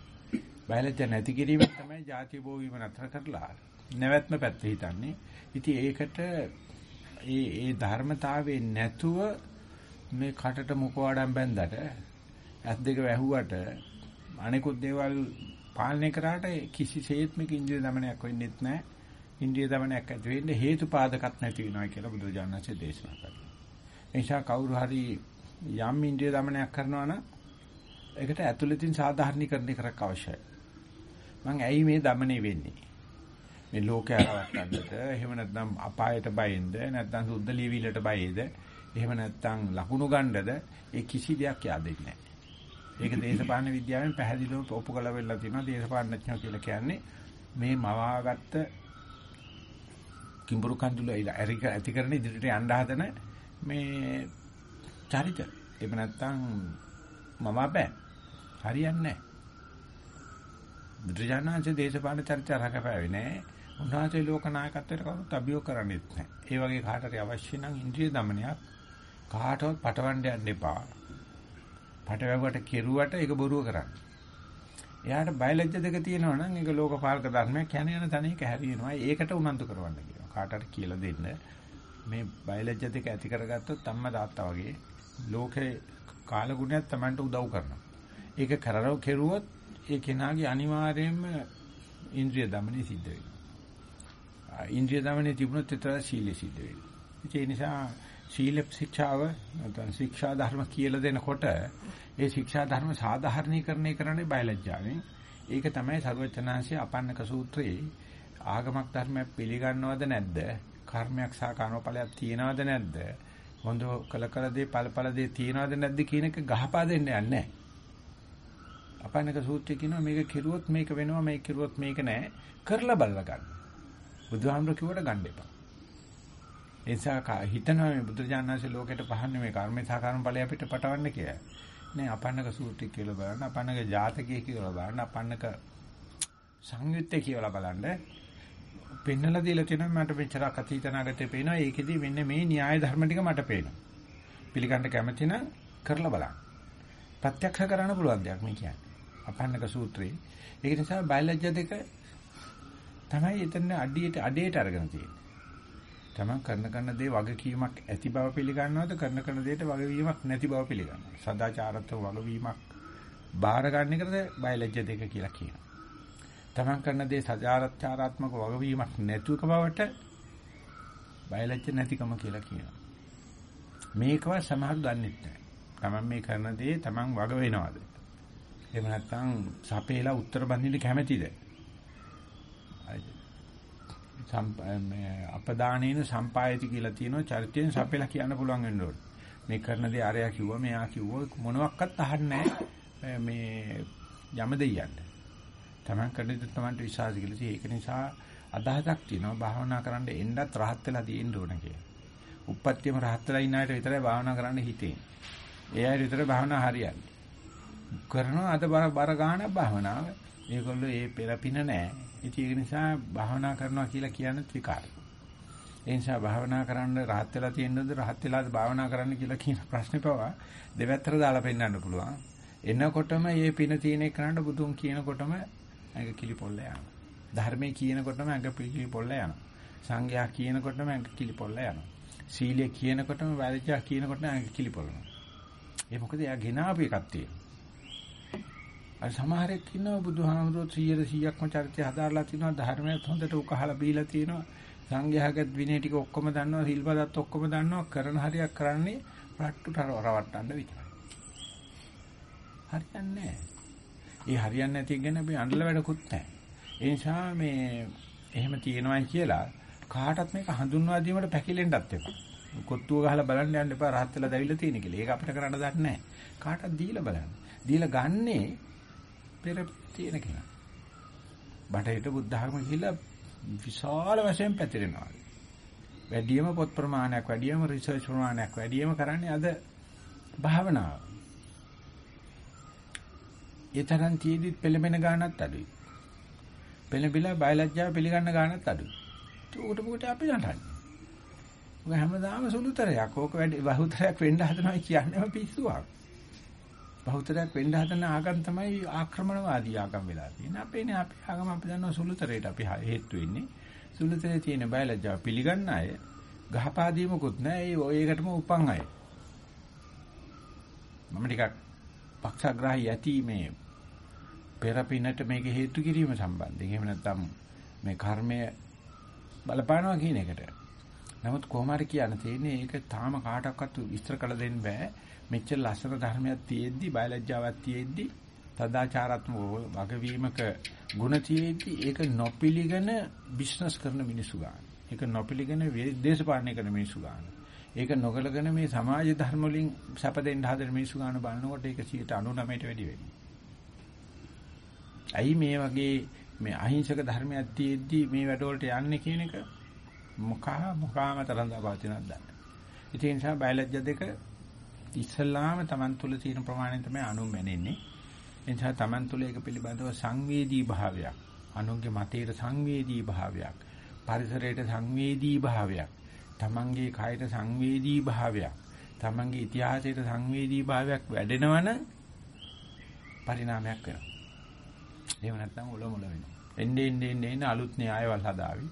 බැලත් නැති කිරීම තමයි ජාතිය භූමියව නතර කරලා නැවැත්ම පැත්ත හිතන්නේ. ඉතින් ඒකට ඒ ඒ ධර්මතාවයේ නැතුව මේ කටට මුඛවඩම් බැඳකට ඇස් දෙක වැහුවට අනිකුත් දේවල් පාලනය කරාට කිසිසේත්ම කිංජේ දමනයක් වෙන්නේ නැහැ. ඉන්ද්‍රිය দমনයක් ඇති වෙන්නේ හේතු පාදකත් නැති වෙනවා කියලා බුදුරජාණන්සේ දේශනා කළා. එනිසා කවුරු හරි යම් ඉන්ද්‍රිය দমনයක් කරනවා නම් ඒකට ඇතුළතින් සාධාරණීකරණය කරක් අවශ්‍යයි. මං ඇයි මේ দমনේ වෙන්නේ? මේ ලෝකය හවස්සන්නට එහෙම නැත්නම් අපායට බයෙන්ද නැත්නම් සුද්ධ ලියවිලට බයෙද එහෙම නැත්නම් ලකුණු ගන්නද ඒ කිසි දෙයක් yaadෙන්නේ නැහැ. ඒක දේශපාලන විද්‍යාවෙන් පැහැදිලිව ඔප්පු කළා වෙලා තියෙනවා දේශපාලනඥයෝ කියලා කියන්නේ මේ මවාගත්ත කිඹුරු කඳුල ඇරික ඇති කරන ඉදිරියට යන්න හදන මේ චරිත. එහෙම නැත්නම් මම අපේ හරියන්නේ නැහැ. බුදුජානනාංශ දේශපාලන චරිත රකපෑවේ නැහැ. උන්වහන්සේ ලෝක නායකත්වයට කවුරුත් අභියෝග කරන්නේත් නැහැ. ඒ වගේ කාටරි අවශ්‍ය නම් ඉන්ද්‍රිය দমনයක් කාටවත් පටවන්න යන්න එපා. පටවැවට කෙරුවට ඒක බොරුව කරන්න. එයාට බයලජ්‍ය දෙක තියෙනවා නම් ඒක ලෝක පාලක ධර්මයක් යන යන තැන ඒක හැරියනවා. ඒකට උනන්දු කරවන්න කාට හරි කියලා දෙන්න. මේ බයලජ්‍ය දෙක ඇති කරගත්තොත් අම්මා තාත්තා වගේ ලෝකේ කාලගුණයක් Tamanට උදව් කරනවා. ඒක කරරව කෙරුවොත් ඒ කෙනාගේ අනිවාර්යයෙන්ම ඉන්ද්‍රිය দমনය සිද්ධ වෙනවා. ඉන්ද්‍රිය দমনය තිබුණොත් විතර සීලය සිද්ධ වෙනවා. ඒ නිසා සීල ශික්ෂාව නැත්නම් ශික්ෂා ධර්ම කියලා දෙනකොට ඒ ශික්ෂා ධර්ම සාධාරණීකරණය කරන්නේ බයලජ්‍යාවෙන්. ඒක තමයි සර්වචනාංශයේ අපන්නක සූත්‍රයේ ආගමක් ධර්මයක් පිළිගන්නවද නැද්ද? කර්මයක් සහ කර්මඵලයක් තියනවද නැද්ද? හොඳ කල කල දේ ඵලඵල දේ තියනවද නැද්ද කියන එක ගහපා දෙන්න යන්නේ අපන්නක සූත්‍රය කියනවා මේක කිරුවොත් මේක වෙනවා මේක කිරුවොත් මේක නෑ කරලා බලලා ගන්න. බුදුහාමුදුර කිව්වට ගන්න එපා. ඒ නිසා හිතනවා මේ බුදුරජාණන්සේ ලෝකෙට පහන්නේ මේ කර්මේ සහ කර්මඵලය අපිට පටවන්න කියලා. නේ අපන්නක සූත්‍රය කියලා බලන්න, අපන්නක ජාතකය කියලා බලන්න, අපන්නක සංයුත්තේ කියලා බලන්න. පෙන්නලා දීලා තියෙනවා මට මෙච්චර අතීතනාගතේ පේනවා. ඒකෙදි මෙන්න මේ න්‍යාය ධර්ම ටික මට පේනවා. පිළිගන්න කැමති නම් කරලා බලන්න. ප්‍රත්‍යක්ෂ කරන්න පුළුවන් දෙයක් මේ කියන්නේ. අපන්නක සූත්‍රයේ. ඒක නිසා බයලජ්‍ය දෙක තමයි එතන අඩියට අඩේට අරගෙන තියෙන්නේ. තමන් කරන කරන දේ වගකීමක් ඇති බව පිළිගන්නවද කරන කරන දේට වගවීමක් නැති බව පිළිගන්නවද සදාචාරත්ව වගවීමක් බාර ගන්න එකද බයලජ්‍ය දෙක කියලා කියනවා තමන් කරන දේ සදාචාරාත්මක වගවීමක් නැතුක බවට බයලජ්‍ය නැතිකම කියලා කියනවා. මේකවත් සමහර දන්නේ නැහැ. තමන් මේ කරන දේ තමන් වග වෙනවද? එහෙම නැත්නම් සපේලා උත්තර බඳින්න කැමැතිද? අපදානේන සම්පායති කියලා තියෙනවා චරිතයෙන් සපෙලා කියන්න පුළුවන් වෙන්න ඕනේ. මේ කරන දේ අරයා කිව්වා මෙයා කිව්වා මොනවත් අහන්නේ මේ යම දෙයියන්ට. Taman කරන දේ Tamanට විශ්වාස කියලා තියෙයි. ඒක නිසා අදහසක් තියෙනවා භාවනා කරන්න එන්නත් රහත් වෙලා තියෙන්න ඕන කියලා. උප්පත්තියම රහත් වෙලා ඉන්න අයට විතරයි භාවනා කරන්න හිතෙන්නේ. ඒ අය විතර භාවනා හරියන්නේ. කරනවා අද බර ගානක් භාවනාව. මේගොල්ලෝ ඒ පෙරපින නැහැ. ඉතින් ඒක නිසා භාවනා කරනවා කියලා කියන්නේ විකාරය. ඒ නිසා භාවනා කරන්න rahat වෙලා තියෙනවද rahat වෙලාද භාවනා කරන්න කියලා කියන ප්‍රශ්නේ පවා දෙවැත්තට දාලා පෙන්නන්න පුළුවන්. එනකොටම මේ පින තියෙන එකනට බුදුන් කියනකොටම ඇඟ කිලිපොල්ල යනවා. ධර්මයේ කියනකොටම ඇඟ කිලිපොල්ල යනවා. සංඝයා කියනකොටම ඇඟ කිලිපොල්ල යනවා. සීලය කියනකොටම වැරදියා කියනකොටම ඇඟ කිලිපොල්ලනවා. ඒ මොකද එයා ගෙනාවු එකක් තියෙනවා. අර සමහරෙක් ඉන්නවා බුදුහාමුදුරුවෝ 100 100ක්ම චරිතය හදාarලා තිනවා ධර්මයත් හොඳට උකහලා බීලා තිනවා සංඝයාගත් විනය ටික ඔක්කොම දන්නවා සිල්පදත් ඔක්කොම දන්නවා කරන හරියක් කරන්නේ රට්ටුට රවට්ටන්න විතරයි හරියන්නේ ඒ හරියන්නේ නැති ගැන අපි අඬල වැඩකුත් නැහැ ඒ නිසා මේ එහෙම තියෙනවායි කියලා කාටත් මේක හඳුන්වා දීමට පැකිලෙන්නත් එපා කොත්තුව ගහලා බලන්න යන්න එපා රහත් වෙලා දැවිලා තියෙන කියලා. ඒක අපිට කරන්න දන්නේ නැහැ. කාටත් දීලා බලන්න. දීලා ගන්නේ පෙර තියෙන කෙනා. බටහිර බුද්ධ ධර්ම කියලා විශාල වශයෙන් පැතිරෙනවා. වැඩියම පොත් ප්‍රමාණයක්, වැඩියම රිසර්ච් ප්‍රමාණයක්, වැඩියම කරන්නේ අද භාවනාව. ඒ තරම් තියෙද්දිත් පෙළඹෙන ගාණක් අඩුයි. පෙළඹිලා බයලජ්ජාව පිළිගන්න ගාණක් අඩුයි. ඒකට මොකට අපි නටන්නේ? ඔක හැමදාම සුළුතරයක්. ඕක වැඩි බහුතරයක් වෙන්න හදනවා කියන්නේම පිස්සුවක්. බහුතරයක් වෙන්න හදන ආගම් තමයි ආක්‍රමණවාදී ආගම් වෙලා තියෙන්නේ. අපේනේ අපි ආගම අපි දන්නවා සුළුතරයට අපි හේතු වෙන්නේ. සුළුතරේ තියෙන බයලජ්ජාව පිළිගන්න අය ගහපාදීමකුත් නැහැ. ඒ ඔයකටම උපන් අය. මම ටිකක් පක්ෂග්‍රාහී යති මේ පෙරපිනට මේක හේතු කිරීම සම්බන්ධයෙන්. එහෙම නැත්නම් මේ කර්මය බලපානවා කියන එකට. නමුත් කොහොම හරි කියන්න තියෙන්නේ ඒක තාම කාටවත් විස්තර කළ දෙන්න බෑ. මෙච්චර ලස්සන ධර්මයක් තියෙද්දි බයලජ්ජාවක් තියෙද්දි සදාචාරාත්මක වගවීමක ಗುಣ තියෙද්දි ඒක නොපිලිගෙන බිස්නස් කරන මිනිස්සු ගන්න. ඒක නොපිලිගෙන දේශපාලනය කරන මිනිස්සු ගන්න. ඒක නොකලගෙන මේ සමාජ ධර්ම වලින් සැප දෙන්න හදන මිනිස්සු ගන්න බලනකොට ඒක 99ට වැඩි වෙනවා. ඇයි මේ වගේ මේ අහිංසක ධර්මයක් තියෙද්දි මේ වැඩවලට යන්නේ කියන එක මොකා මොකාම තරඳා පවතිනවද දන්නේ. ඒ නිසා බයලජ්‍ය දෙක ඉස්සල්ලාම Taman තුල තියෙන ප්‍රමාණය තමයි අනුන් මැනෙන්නේ. ඒ නිසා Taman තුල ඒක පිළිබඳව සංවේදී භාවයක්, අනුන්ගේ මතයට සංවේදී භාවයක්, පරිසරයට සංවේදී භාවයක්, Tamanගේ කායට සංවේදී භාවයක්, Tamanගේ ඉතිහාසයට සංවේදී භාවයක් වැඩෙනවනම් පරිණාමයක් වෙනවා. එහෙම නැත්නම් ඔල මොල වෙනවා. එන්නේ එන්නේ එන්නේ අලුත් න්‍යායවල් හදාවි.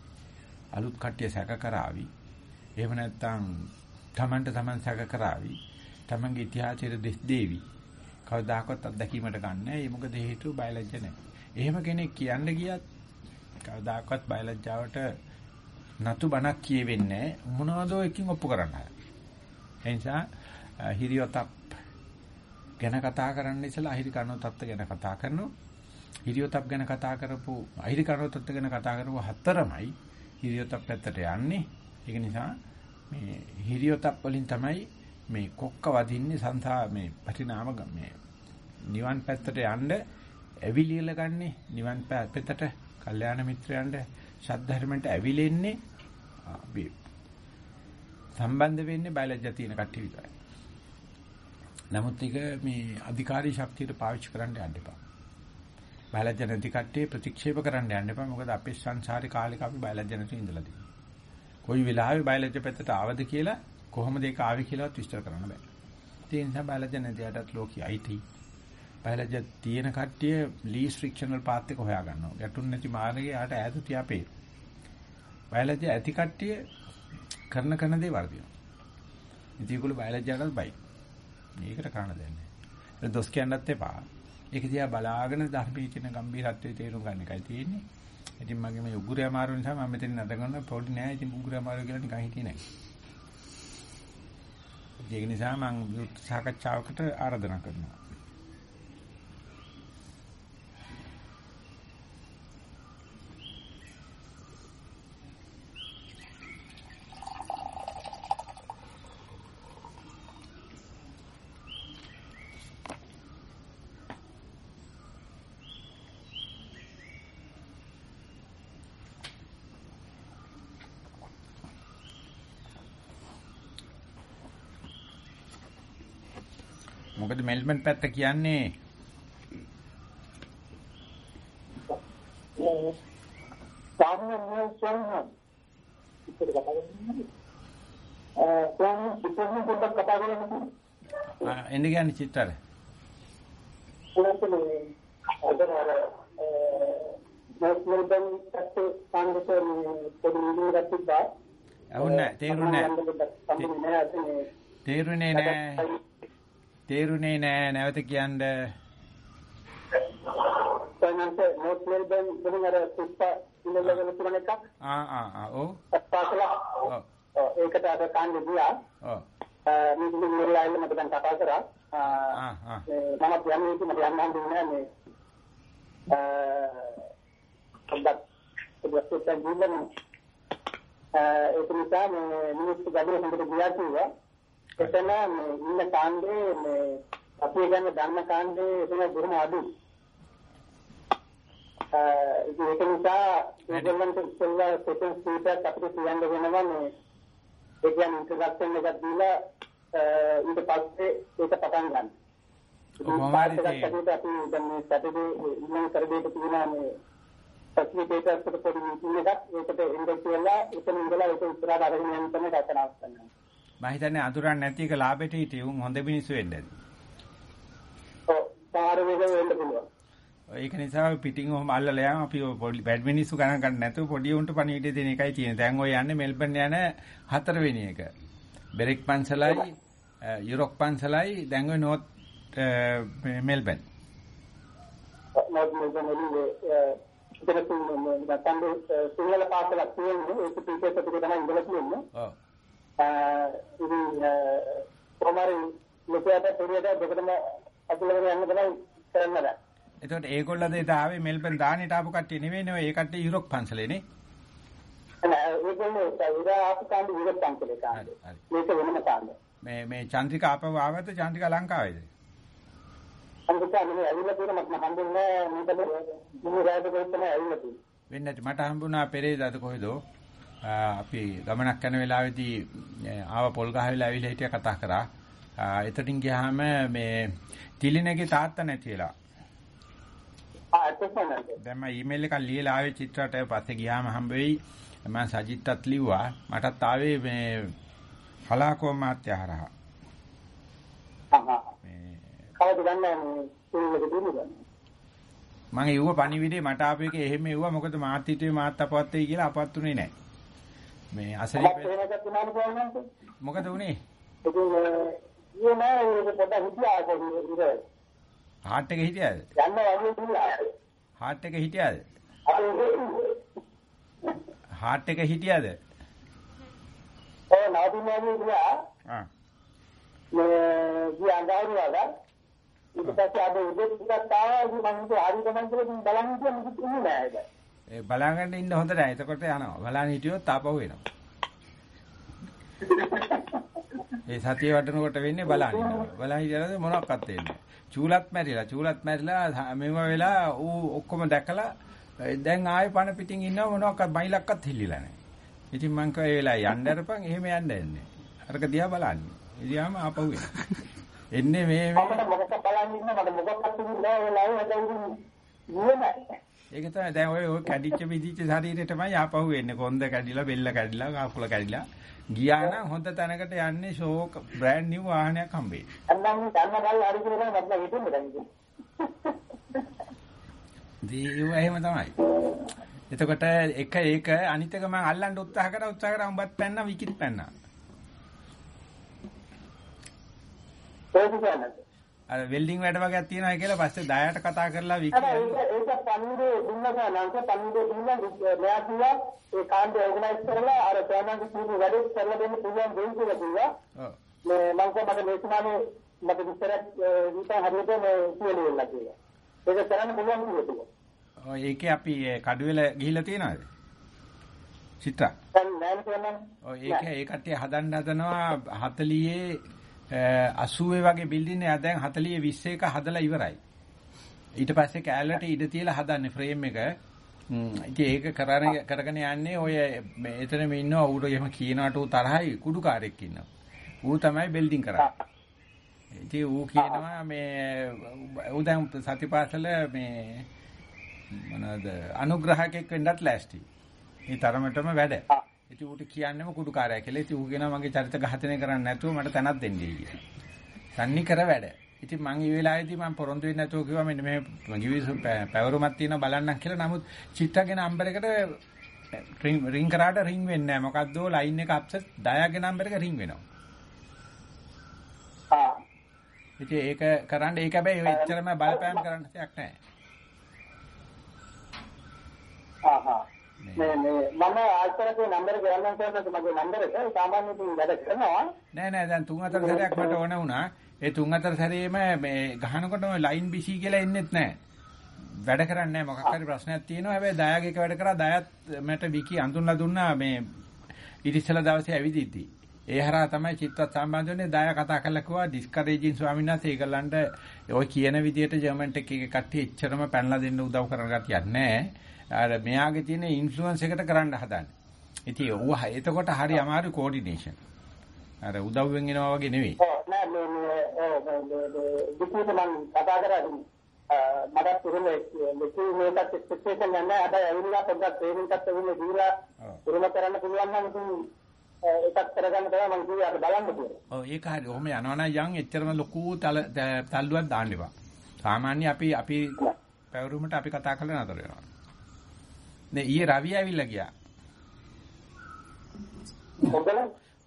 අලුත් කට්ටිය සැක කරાવી. එහෙම නැත්නම් Tamanට Taman සැක කරાવી. Tamanගේ ඉතිහාසයේ දෙස් දේවි. කවදාකවත් අත්දැකීමට ගන්න නැහැ. ඒ මොකද හේතුව බයලජ්ජ නැහැ. එහෙම කෙනෙක් කියන්න ගියත් කවදාකවත් බයලජ්ජාවට නතු බණක් කියවෙන්නේ මොනවදෝ එකකින් ඔප්පු කරන්න. ඒ නිසා හිරියොතප් ගැන කතා කරන්න ඉස්සලා අහිරි කනෝ තත්ත්ව ගැන කතා කරනවා. හිරියොතප් ගැන කතා කරපු අහිරි කනෝ තත්ත්ව ගැන කතා කරපු හතරමයි හිරියොතප් පැත්තට යන්නේ. ඒක නිසා මේ හිරියොතප් වලින් තමයි මේ කොක්ක වදින්නේ සංසා මේ පටිනාම මේ නිවන් පැත්තට යන්න ඇවිලියල ගන්නෙ නිවන් පැත්තට කල්යාණ මිත්‍රයන්ට ශාද්ධර්මයට ඇවිලෙන්නේ අපි සම්බන්ධ වෙන්නේ බයලජ්ජා තියෙන කට්ටිය විතරයි. නමුත් ඒක මේ අධිකාරී ශක්තියට පාවිච්චි කරන්න යන්න එපා. බයලජ්ජා නැති කට්ටිය ප්‍රතික්ෂේප කරන්න යන්න එපා. මොකද අපේ සංසාරේ කාලෙක අපි බයලජ්ජා නැතුව ඉඳලා තියෙනවා. කොයි වෙලාවෙ බයලජ්ජා පැත්තට ආවද කියලා කොහොමද ඒක ආවේ කියලාවත් විස්තර කරන්න බෑ. ඒ නිසා බයලජ්ජා නැතියටත් ලෝකي IT. බයලජ්ජා තියෙන කට්ටිය ලීස් ෆ්‍රික්ෂනල් පාත් එක හොයා ගන්නවා. ගැටුන් නැති මාර්ගයේ යාට ඈත තියාපේ. බයලජ්ජා ඇති කට්ටිය කරන කරන දේ වර්ධිනවා. ඉතින් ඒගොල්ලෝ බයලජ්ජාටත් බයි. මේකට කරන්න දෙන්නේ. ඒක දොස් කියන්නත් එපා. ඒක දිහා බලාගෙන ධර්මයේ තියෙන ගැඹීරත්වයේ තේරුම් ගන්න එකයි තියෙන්නේ. ඉතින් මගේ මේ උගුරය අමාරු නිසා මම මෙතන නැත කරන පොඩි නෑ. ඉතින් උගුරය අමාරු කියලා නිකන් හිටියේ නෑ. ඒක නිසා මම සාකච්ඡාවකට ආරාධනා කරනවා. මොකද මෙල්බන් පැත්ත කියන්නේ. එන්න කියන්නේ චිත්තර. අදර අර මොස්මල්බන් පැත්තේ සංගතේ පොඩි නිදිමතක් තිබ්බා. අවුන්නේ තේරුන්නේ නැහැ. තේරුනේ නැහැ. තේරුනේ නෑ නැවත කියන්න. තනන්ත නෝට් මෙල්බන් බොහොම අර පුස්පා ඉන්නලගෙන තුන එකක්. ආ ආ ආ ඔව්. පාසලා. ඔව්. ඒකට අර කාණ්ඩ ගියා. ඔව්. මේ දුන්නේ මෙරලායිල මට දැන් කතා කරා. ආ ආ. මම කියන්නේ මට යන්න හම්බුනේ මේ දෙන්න ඒක නිසා මේ මිනිස්සු ගබර හොඳට ගියා කිව්වා. එතන මේ ඉන්න කාණ්ඩේ මේ අපි ගන්න ධර්ම කාණ්ඩේ එතන බොහොම අඩුයි. ඒක නිසා ඒගොල්ලන්ට ඉස්සෙල්ලා සෙකන්ඩ් ස්පීකර් අපිට කියන්න වෙනවා මේ ඒ කියන්නේ ඉන්ට්‍රොඩක්ෂන් එකක් දීලා ඊට පස්සේ ඒක පටන් ගන්න. කොහොමද අපි දැන් මේ සැටර්ඩේ ඉන්න සර්වේට තියෙනවා මේ ෆැසිලිටේටර්ස් කට පොඩි මීටින් එකක් ඒකට එන්න කියලා එතන ඉඳලා ඒක ඉස්සරහට අරගෙන යන්න තමයි රචනාවක් කරනවා. මම හිතන්නේ අඳුරන්නේ නැති එක ලාභෙට හිටියේ උන් හොඳ මිනිස්සු වෙන්න ඇති. ඔව් පාර වේග වෙන්න පුළුවන්. ඒක නිසා පිටින් ඔහම අල්ලලා යම අපි පොඩි බැඩ් මිනිස්සු ගණන් ගන්න නැතුව පොඩි උන්ට පණිවිඩ දෙන එකයි තියෙන්නේ. දැන් ඔය යන්නේ මෙල්බන් යන හතරවෙනි එක. බෙරික් පන්සලයි යුරෝප් පන්සලයි දැන් ඔය නෝත් මෙල්බන්. නෝත් මෙල්බන් වල ඉතින් සිංහල පාසලක් තියෙන්නේ ඒක පිටේට පිටේ තමයි ඉඳලා තියෙන්නේ. ඔව්. ඉතින් කොමාරි ලොකයට පෙරියට දෙකටම අතුලගෙන යන්න තමයි කරන්නේ. එතකොට ඒගොල්ලෝ දෙට ආවේ මෙල්බන් දානෙට ආපු කට්ටිය නෙවෙයි නේ ඒ කට්ටිය යුරෝප් පන්සලේනේ. නෑ ඒගොල්ලෝ ඉරා ආපු කාණ්ඩ යුරෝප් පන්සලේ කාණ්ඩ. මේක වෙනම කාණ්ඩ. මේ මේ චන්ද්‍රිකා ආපහු ආවද චන්ද්‍රිකා ලංකාවේද? චන්ද්‍රිකා නෙවෙයි ඇවිල්ලා තියෙන මට හම්බුන්නේ මේකද මුළු රාජ්‍ය කොහෙත්ම ඇවිල්ලා තියෙන්නේ. වෙන්නේ නැති මට හම්බුණා පෙරේදාද කොහෙද අපි ගමනක් යන වෙලාවේදී ආව පොල් ගහවිලා ඇවිල්ලා හිටියා කතා කරා. එතනින් ගියාම මේ තිලිනගේ තාත්තා නැති වෙලා. දැන් මම ඊමේල් එකක් ලියලා ආවේ චිත්‍රාට පස්සේ ගියාම හම්බ වෙයි. මම සජිත්තත් ලිව්වා. මටත් ආවේ මේ හලාකෝ මාත්‍ය හරහා. මේ කවද ගන්නෑ මම ඒව පණිවිඩේ මට ආපු එක එහෙම එව්වා මොකද මාත් හිතුවේ මාත් අපවත් වෙයි කියලා අපවත් උනේ නැහැ. මේ අසනීප මොකද උනේ? ඊයේ නෑ පොඩ්ඩක් හිටියා කොහේ හાર્ට් එකේ හිටියාද? යන්න වගේ හાર્ට් එකේ හිටියාද? හાર્ට් එකේ හිටියාද? ඔය නාදිමානි ගියා. ආ. මේ ගියාඳාරු වල ඊට පස්සේ අද උදේ ටිකක් ආවා ඉතින් මම හිතුවා හරි ගමන් කියලා බලන්න කියලා මුකුත් ඉන්නේ නෑ ඒක. ඒ බලාගන්න ඉන්න හොඳ නැහැ. එතකොට යනවා. බලන්න හිටියොත් ආපහු එනවා. ඒ සතිය වටනකොට වෙන්නේ බලන්න ඉන්නවා. බලන් හිටියද මොනවක්වත් වෙන්නේ චූලත් මැරිලා චූලත් මැරිලා මෙව වෙලා ඌ ඔක්කොම දැකලා දැන් ආයෙ පණ පිටින් ඉන්නව මොනවක්වත් බයිලක්වත් හිල්ලිලා නැහැ. ඉතින් මං කව ඒ වෙලාව යන්න අරපන් එහෙම යන්න එන්නේ. අරක දිහා බලන්න. ඉතියාම ආපහු එනවා. එන්නේ මේ මම මොකක්ද බලන් ඉන්න මට මොකක්වත් තිබුණේ නැහැ ඒ ලයිව් එක ඉන්නේ ඒක තමයි දැන් ඔය ඔය කැඩිච්ච විදිච්ච ශරීරෙටමයි ආපහු එන්නේ කොන්ද කැඩිලා බෙල්ල කැඩිලා කකුල කැඩිලා ගියා නම් හොඳ තැනකට යන්නේ ෂෝක් බ්‍රෑන්ඩ් නිව් වාහනයක් හම්බෙයි. අන්නම් ගන්න බල හරි කියලා මට හිතෙන්නේ දැන්. දී එහෙම තමයි. එතකොට එක ඒක අනිත් එක මම අල්ලන්න උත්සාහ කරා උත්සාහ කරා උඹත් පැන්නා විකිත් පැන්නා. අර වෙල්ඩින් වැඩ වගේක් තියෙනවා කියලා පස්සේ දයාට කතා කරලා විකි ඒක පණිවිඩේ දුන්නා නම් පණිවිඩේ දුන්නා මෙයා කිව්වා ඒ කාණ්ඩ ඕගනයිස් කරලා අර සෑමන්ගේ කීප වැඩේ කරලා දෙන්න පුළුවන් දෙයි කියලා කිව්වා. මේ මම කොහමද මේ සමානේ මට විතරක් විතර හරියට මේ කියලා කියලා. ඒක කරන්න පුළුවන් කියලා. ඔය ඒකේ අපි කඩුවෙල ගිහිල්ලා තියෙනවද? චිත්‍ර. දැන් නෑ කියන්නේ. ඔය ඒක ඒ කට්ටිය හදන්න හදනවා 40 80 වගේ බිල්ඩින් එක දැන් 40 20 එක හදලා ඉවරයි. ඊට පස්සේ කෑල්ලට ඉඩ තියලා හදන්නේ ෆ්‍රේම් එක. ඉතින් ඒක කරගෙන කරගෙන යන්නේ ඔය එතනම ඉන්නවා ඌට එහෙම කියනකට ඌ තරහයි කුඩුකාරයෙක් ඉන්නවා. ඌ තමයි බිල්ඩින් කරන්නේ. ඉතින් ඌ කියනවා මේ ඌ දැන් සතිපාසල මේ මොනවාද අනුග්‍රහකෙක් වෙන්නත් ලෑස්ති. මේ තරමටම වැඩ. ඉතින් ඌට කියන්නේම කුඩුකාරයා කියලා. ඉතින් ඌ කියනවා මගේ චරිත ඝාතනය කරන්න නැතුව මට තැනක් දෙන්නයි කියලා. තන්නි කර වැඩ. ඉතින් මං මේ වෙලාවේදී මං පොරොන්දු වෙන්නේ නැතුව කිව්වා මෙන්න මේ ගිවිසුම් පැවරුමක් තියෙනවා බලන්නම් කියලා. නමුත් චිත්තගේ නම්බරයකට රින් රින් කරාට රින් වෙන්නේ නැහැ. මොකද්ද ලයින් එක අප්සෙට් ඩයාගේ නම්බර එක රින් වෙනවා. ආ. ඉතින් ඒක කරන්න ඒක හැබැයි එච්චරම බලපෑම් කරන්න දෙයක් නැහැ. ආහා. මේ මේ මම ආල්තරේ නම්බර ගණන් කරනකොට මගේ නම්බර එක. සාමාන්‍යයෙන් ඉතින් වැඩ කරනවා. නෑ නෑ දැන් තුන් හතර සැරයක් මට ඕන වුණා. ඒ තුන් හතර සැරේම මේ ගහනකොටම ලයින් බිසි කියලා එන්නෙත් නෑ. වැඩ කරන්නේ නෑ මොකක් හරි ප්‍රශ්නයක් තියෙනවා. හැබැයි දයාග එක වැඩ කරා. දයත් මට විකි අඳුන්ලා දුන්නා මේ ඉතිසල දවසේ ඇවිදිද්දි. ඒ හරහා තමයි චිත්තත් සම්බන්ධ වෙන්නේ. දයා කතා කරලා කිව්වා ඩිස්කරේජින් ස්වාමීන් වහන්සේ ඒගොල්ලන්ට ඔය කියන විදියට ජර්මන් ටෙක් එකේ කට්ටිය එච්චරම පැනලා දෙන්න උදව් කරන ගතියක් නෑ අර මෙයාගේ තියෙන ඉන්ෆ්ලුවන්ස් එකට කරන්න හදන්නේ. ඉතින් ඌ එතකොට හරි අමාරු කෝඩිනේෂන්. අර උදව්වෙන් එනවා වගේ නෙවෙයි. ඔව් නෑ මේ ඒක හරි. ඔහොම යනවනම් යන් එච්චරම ලොකු තල්ලුවක් දාන්න එපා. සාමාන්‍ය අපි අපි පැවරුමට අපි කතා කරලා නතර වෙනවා. දැන් ඊයේ රවි ඇවිල්ලා ගියා. මොකද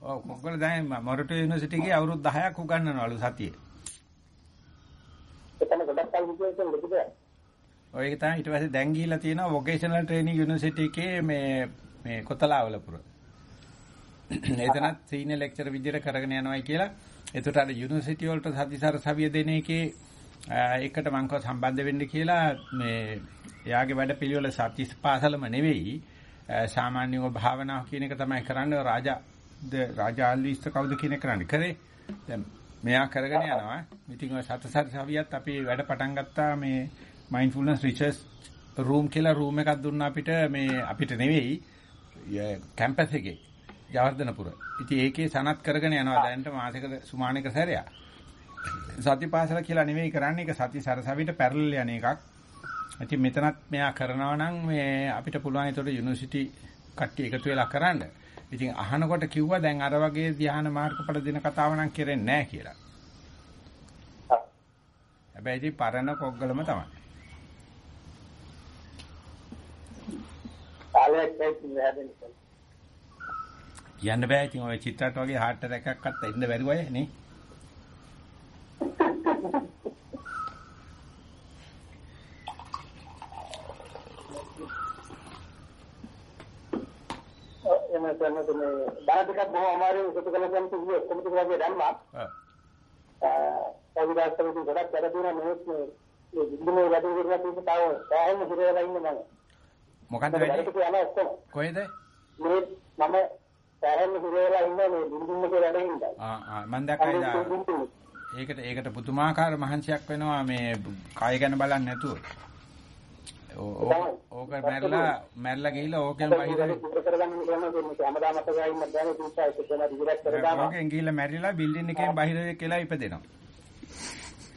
ඔව් මොකද දැන් මොරටු යුනිවර්සිටි එකේ අවුරුදු 10ක් උගන්වනවලු සතියේ. එතන ගොඩක් කල් විදියට ලොකුද ඔය එක තමයි ඊට පස්සේ දැන් ගිහිල්ලා තියෙනවා වොකේෂනල් ට්‍රේනින් යුනිවර්සිටි එකේ මේ මේ කොතලාවලපුර. එතනත් සීනියර් ලෙක්චර් විදියට කරගෙන යනවායි කියලා. එතකොට අර යුනිවර්සිටි වලට සතිසර සවිය දෙන එකේ එකට මම කව සම්බන්ධ වෙන්න කියලා මේ එයාගේ වැඩ පිළිවෙල සති පාසලම නෙවෙයි සාමාන්‍යව භාවනාව කියන එක තමයි කරන්නේ රාජා රාජා ආල්විස්ත කවුද කියන එක කරන්නේ කරේ. දැන් මෙයා කරගෙන යනවා. ඉතින් ඔය සතසර සවියත් අපි වැඩ පටන් ගත්තා මේ මයින්ඩ්ෆුල්නස් රිසර්ච් රූම් කියලා රූම් එකක් දුන්නා අපිට මේ අපිට නෙවෙයි කැම්පස් එකේ ජවර්ධනපුර. ඉතින් ඒකේ සනත් කරගෙන යනවා දැනට මාසෙකට සුමානක සැරයක්. සතිපාසල කියලා නෙවෙයි කරන්නේ ඒක සති සරසවිට පැරලල් යන එකක්. ඉතින් මෙතනත් මෙයා කරනවා නම් මේ අපිට පුළුවන් ඒතකොට යුනිවර්සිටි කට්ටිය එකතු වෙලා කරන්න. ඉතින් අහනකොට කිව්වා දැන් අර වගේ ධ්‍යාන මාර්ගඵල දෙන කතාව නම් කෙරෙන්නේ නැහැ කියලා. හැබැයි ඉතින් පරණ කොග්ගලම තමයි. කියන්න බෑ ඉතින් ඔය චිත්‍රාට වගේ හાર્ට් ඇටැක් එකක් අත්ත ඉන්න බැරි අය නේ. එම තමයි මේ බාහිරට බොහොම අමාරුයි එකතු කරලා ගන්න තියෙන්නේ ඔක්කොම ටික වගේ දැම්මා. ඔව්. අ පොඩ්ඩක් ගොඩක් වැඩ තියෙනවා මේ මේ දින්නේ වැඩ කරලා තියෙන තාව සෑහෙන හිරේලා ඉන්නේ මම. මොකද්ද වෙන්නේ? කොහෙද? මේ මම සෑහෙන හිරේලා ඉන්නේ මේ එකේ වැඩ ඉඳලා. ආ ආ මම දැක්කයි ඒකට ඒකට පුදුමාකාර මහන්සියක් වෙනවා මේ කය ගැන බලන්නේ නැතුව. ඕක මැරලා මැරලා ගිහිල්ලා ඕකෙන් බහිරේ ඒක. ඕකෙන් ගිහිල්ලා මැරිලා බිල්ඩින් එකෙන් බහිරේ කියලා ඉපදෙනවා.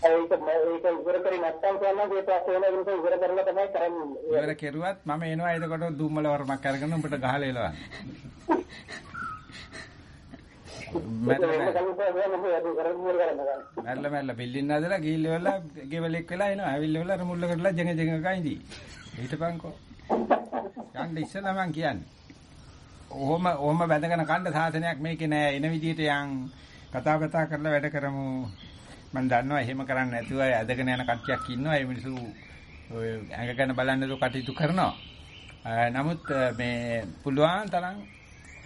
ඒක ඒක ඉවර කරේ නැත්නම් කියන්නේ ඒ පස්සේ වෙන විදිහට ඉවර කරලා තමයි කරන්නේ. ඉවර කෙරුවත් මම එනවා එතකොට දුම්මල වරමක් අරගෙන උඹට ගහලා එලවන්න. මැරලා මැරලා බිල්ඩින් හදලා ගිහිල්ලා වෙලා ගෙවලෙක් වෙලා එනවා. ඇවිල්ලා වෙලා අර මුල්ලකටලා ජෙඟ ජෙඟ කයින්දි. හිටපන්කෝ. යන්න ඉස්සලා මං කියන්නේ. ඔහොම ඔහොම වැඳගෙන කණ්ඩ සාසනයක් මේකේ නෑ. එන විදිහට යන් කතා කතා කරලා වැඩ කරමු. මම දන්නවා එහෙම කරන්නේ නැතුව ඇදගෙන යන කට්ටියක් ඉන්නවා. ඒ මිනිස්සු ඔය ඇඟ ගැන බලන්නේ නේද කටයුතු කරනවා. නමුත් මේ පුළුවන් තරම්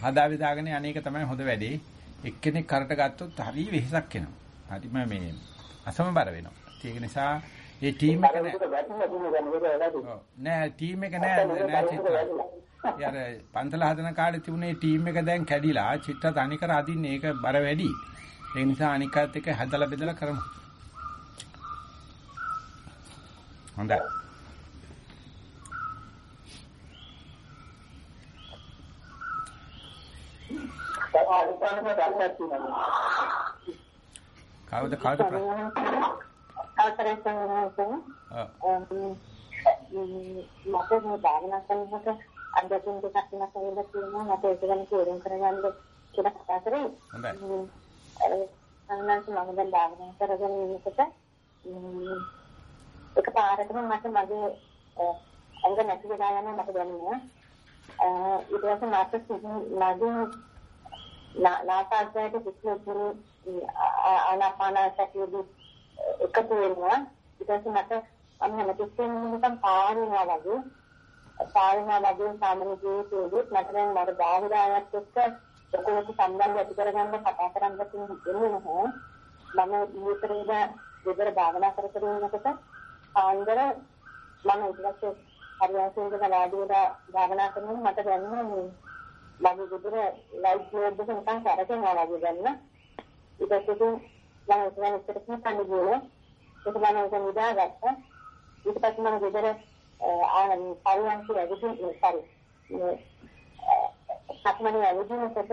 හදා විදාගෙන අනේක තමයි හොඳ වැඩේ. එක්කෙනෙක් කරට ගත්තොත් හරි වෙහෙසක් එනවා. හරිම මේ අසමබර වෙනවා. ඒක නිසා ඒ ටීම් එක නෑ. නෑ ටීම් එක නෑ නෑ චිත්‍ර. යාර පන්සල හදන කාලේ තිබුණේ ටීම් එක දැන් කැඩිලා චිත්‍ර තනිකර අදින්නේ ඒක බර වැඩි. ඒ නිසා අනිකත් එක්ක හදලා බෙදලා කරමු. හොඳයි. කවුද කවුද අවසරයි සමහරවිට මට මේ භාවනා කරනකොට අධ්‍යක්ෂින් දෙකක් වෙනස් වෙලා තියෙනවා මට ඒක ගැන තේරුම් කරගන්න කියලා කතා කරේ හොඳයි. අර සම්මානස මම දැන් භාවනා කරගෙන ඉන්නකොට එක පාරකම මට මගේ අංග නැති වෙලා යනවා මට දැනෙනවා ඊට පස්සේ මට මගේ නාසාග්‍රයට පිටුපුරු ආනාපාන සතියදී එකතු වෙනවා. ඊට පස්සේ මට මම හැමතිස්සෙම නිකන් පාරිනවා වගේ. පාරිනවා වගේ සාමාන්‍ය ජීවිතේදී මට දැන් මට බාහිරායත් එක්ක ලොකුවට සම්බන්ධ ඇති කරගන්න කතා කරන්න දෙන්නේ නැහැ මම ඊතරේද විතර භාවනා කර කර ඉන්නකොට ආන්දර මම ඊට පස්සේ හරියටම ගලාදීලා භාවනා කරනකොට මට දැනෙනවා මේ මගේ විතර ලයිට් ලෝඩ් එක නිකන් කරකිනවා වගේ දැනෙන ඊට පස්සේ මම ඉස්සරහ ඉස්සරහ කන්නේ ගියේ ඒක මම ඒක නිදාගත්තා. ඊට පස්සේ මම ගෙදර ආ පරිවන්ති ඇවිදින් සරි සක්මනේ ඇවිදිනකොට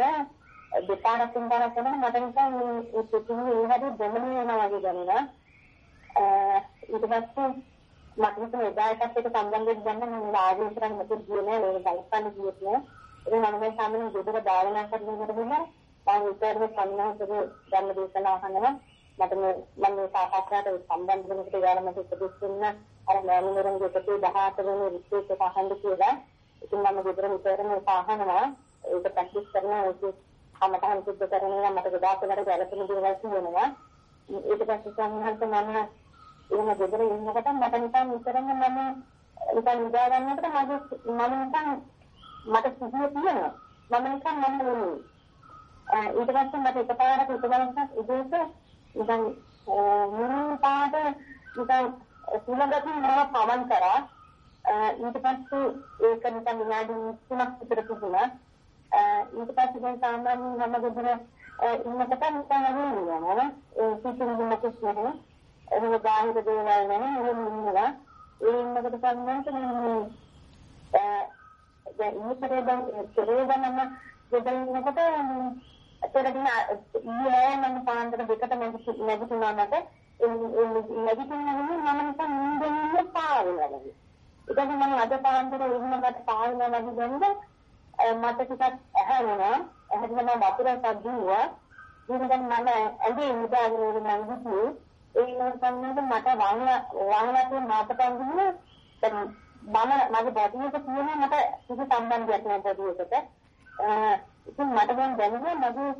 දෙපාරක් තුන්පාරක් කරන මට නිකන් මේ පිටින් ඉහළ දෙමළ වෙනවා වගේ දැනෙනවා. ඊට පස්සේ මට හිතෙන එදා එකත් එක්ක සම්බන්ධයෙන් ගන්න මම ආයෙත් කරන්න මොකද කියන්නේ නේද බලපන්න කිව්වොත් නෑ. ඒක මම මේ සාමාන්‍ය ගෙදර භාවනා කරනකොට මම මම විතරම සම්මාසක ධර්ම දේශනා අහනවා මට මේ මම මේ සාකච්ඡාවට සම්බන්ධ වෙනකොට යාළුවා මට උපදෙස් දුන්න අර මෑණිවරුන්ගේ 114 වෙනි රිට්‍රීට් එක අහන්න කියලා. ඉතින් මම ගෙදර නිතරම ඒක අහනවා. ඒක ප්‍රැක්ටිස් කරනවා. ඒක කමතහන් සිද්ධ කරනවා මට ගොඩාක් වෙනට ගැලපෙන දේවල් කියනවා. ඊට පස්සේ සම්හල්ත මම එහෙම ගෙදර ඉන්නකොට මට නිකන් නිතරම මම නිකන් නිදා ගන්නකොට මගේ මම නිකන් මට සිහිය තියෙනවා. මම නිකන් මම නෙමෙයි. ඊට පස්සේ මට එකපාරට උපදවන්නත් උදේට නිකන් මුරුන් පාට නිකන් සුලගතින් මම පවන් කරා. ඊට පස්සේ ඒක නිකන් විනාඩි 3ක් විතර තිබුණා. ඊට පස්සේ දැන් සාමාන්‍යයෙන් මම ගෙදර ඉන්නකොට නිකන් අහුවෙනවා. ඒ සිතින් මොකක්ද නැහැ. එහෙම බාහිර දේවල් නැහැ. එහෙම ඉන්නවා. ඒ ඉන්නකොට සම්මත දැන් ඉන්නකේ දැන් කෙරේදම ගෙදර ඉන්නකොට එතනදී ඊයේ මම පාන්දර දෙකට නැගිටිනවා මට නැගිටිනවා මම නිකන් නිින්දෙන් පාවෙනවා. ඒක මම අද පාන්දර ඉන්නකට පාවෙනවා වගේ මට ටිකක් ඇහැරෙනවා. ඇහැරෙනවා මම වතුර සද්දුවා. ඊට මම ඇඳේ ඉඳගෙන ඉන්න මම ඒ නෝසන්නද මට වංග වංගලේ මාතපන් දුන්නේ දැන් මම මගේ බඩියක තියෙන මට කිසි සම්බන්ධයක් නැහැ බඩියකට ඉතින් මට දැන් දැනෙනවා මගේ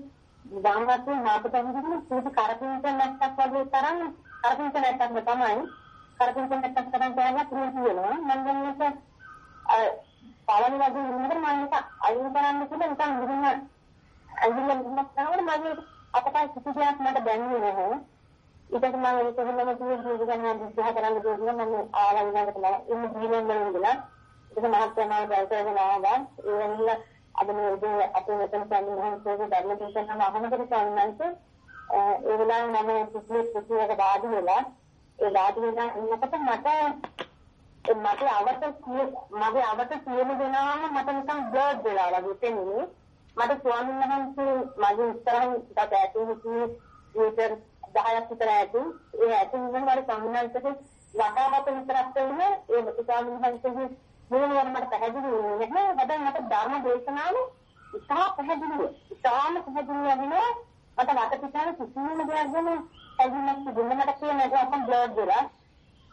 වංගලේ මාතපන් දුන්නේ කිසි කරපින්කන් නැත්තක් වගේ තරම් කරපින්කන් නැත්තක් තමයි. කරපින්කන් නැත්තක් තරම් දැනලා තියෙනවා. මම දැන් මේක පළවෙනි වගේ ඉන්නකොට මම ඒක අයින් කරන්න කියලා නිකන් ඉඳන් අයින් කරනකොට මගේ අපට කිසි දෙයක් මට දැනෙන්නේ නැහැ. ඊට මම ඒක කොහොමද කියන්නේ ගන්න විස්තර කරන්න දුන්නා මම ආලා ඊළඟට මම ඉන්න ජීවන වල ඉඳලා ඒක මහත්මයාව දැල්කගෙන ආවා ඒ වෙනilla අද මේ උදේ අපේ මෙතන සම්මානකෝගේ ධර්ම දේශනාව අහනකොට සම්මානක ඒ වෙලාවේ මම කිසිම කිසියක වාඩි වෙලා ඒ වාඩි වෙලා ඉන්නකොට මට මට අවත මගේ අවත සියලු දෙනාම මට නිකන් බ්ලඩ් වෙලා වගේ තේන්නේ මට ස්වාමීන් වහන්සේ මගේ ඉස්සරහින් ටිකක් ඇතුළු මීටර් 10ක් විතර ඇතුම් ඒ ඇතුම් වල වල සම්මානකට වටාවට විතරක් වෙන්නේ ඒ ස්වාමීන් වහන්සේගේ මූල වල මට පැහැදිලි වෙන්නේ නැහැ. හැබැයි මට ධර්ම දේශනාව ඉතා පැහැදිලිව ඉතාම පැහැදිලි වෙනවා මට වට පිටාන කිසිම දෙයක් ගැන පැහැදිලිමත් තිබුණේ මට කියන එක අපන් බ්ලොග් වල.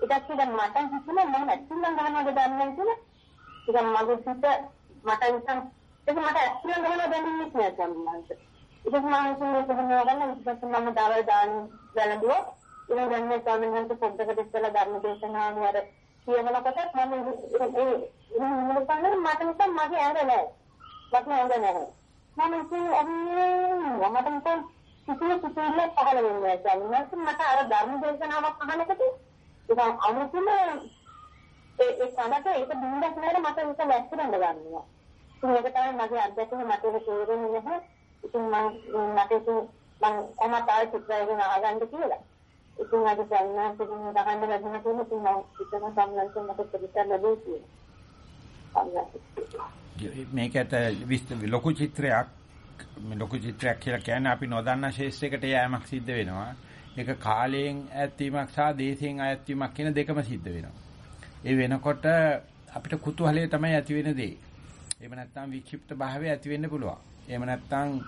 ඊට පස්සේ මට හිතුණා මම ඇත්තටම ගන්නවද දන්නේ කියලා. ඉතින් මගේ සිත මට නිකන් ඒක මට ඇත්තටම ගන්නවද දන්නේ නැහැ සම්මානට ඉතින් මම හිතුවේ කොහොමද ගන්න ඊට පස්සේ මම දවල් දාන වැළඳුවා ඉතින් දැන් මේ ස්වාමීන් වහන්සේ පොඩ්ඩකට ඉස්සලා ධර්ම දේශනාව වල කියනකොට මම ඒ ඉන්න ඉන්න මට නිකන් මගේ ඇඟ නැහැ මට ඇඟ නැහැ මම ඉතින් අනේ මට නිකන් කිසිම කිසිම පහළ වෙන්නේ නැහැ ස්වාමීන් වහන්සේ මට අර ධර්ම දේශනාවක් අහනකොට ඉතින් අමුතුම ඒ ඒ කනට ඒක බින්දක් නේද මට ඒක වැස්සරන්න ගන්නවා ඉතින් ඒක තමයි මගේ අත්දැකීම මට ඒක තේරෙන්නේ. නැහැ ඉතින් මම මට ඉතින් මම කොහොමද ආයෙත් ඉස්සරහගෙන ආගන්න කියලා. ඉතින් අද සම්මාන තුන දහන්න ලැබුණා කියන ඉතින් මම හිතන සම්මානයෙන් මට ප්‍රතිචාර ලැබුණේ මේකට ලොකු චිත්‍රයක් මේ ලොකු චිත්‍රයක් කියලා කියන්නේ අපි නොදන්නා ශේෂ්ත්‍රයකට යෑමක් සිද්ධ වෙනවා. ඒක කාලයෙන් ඈත්වීමක් සහ දේශයෙන් ඈත්වීමක් කියන දෙකම සිද්ධ වෙනවා. ඒ වෙනකොට අපිට කුතුහලය තමයි ඇති වෙන දේ. එහෙම නැත්නම් වික්ෂිප්ත භාවය ඇති වෙන්න පුළුවන්. එහෙම නැත්නම්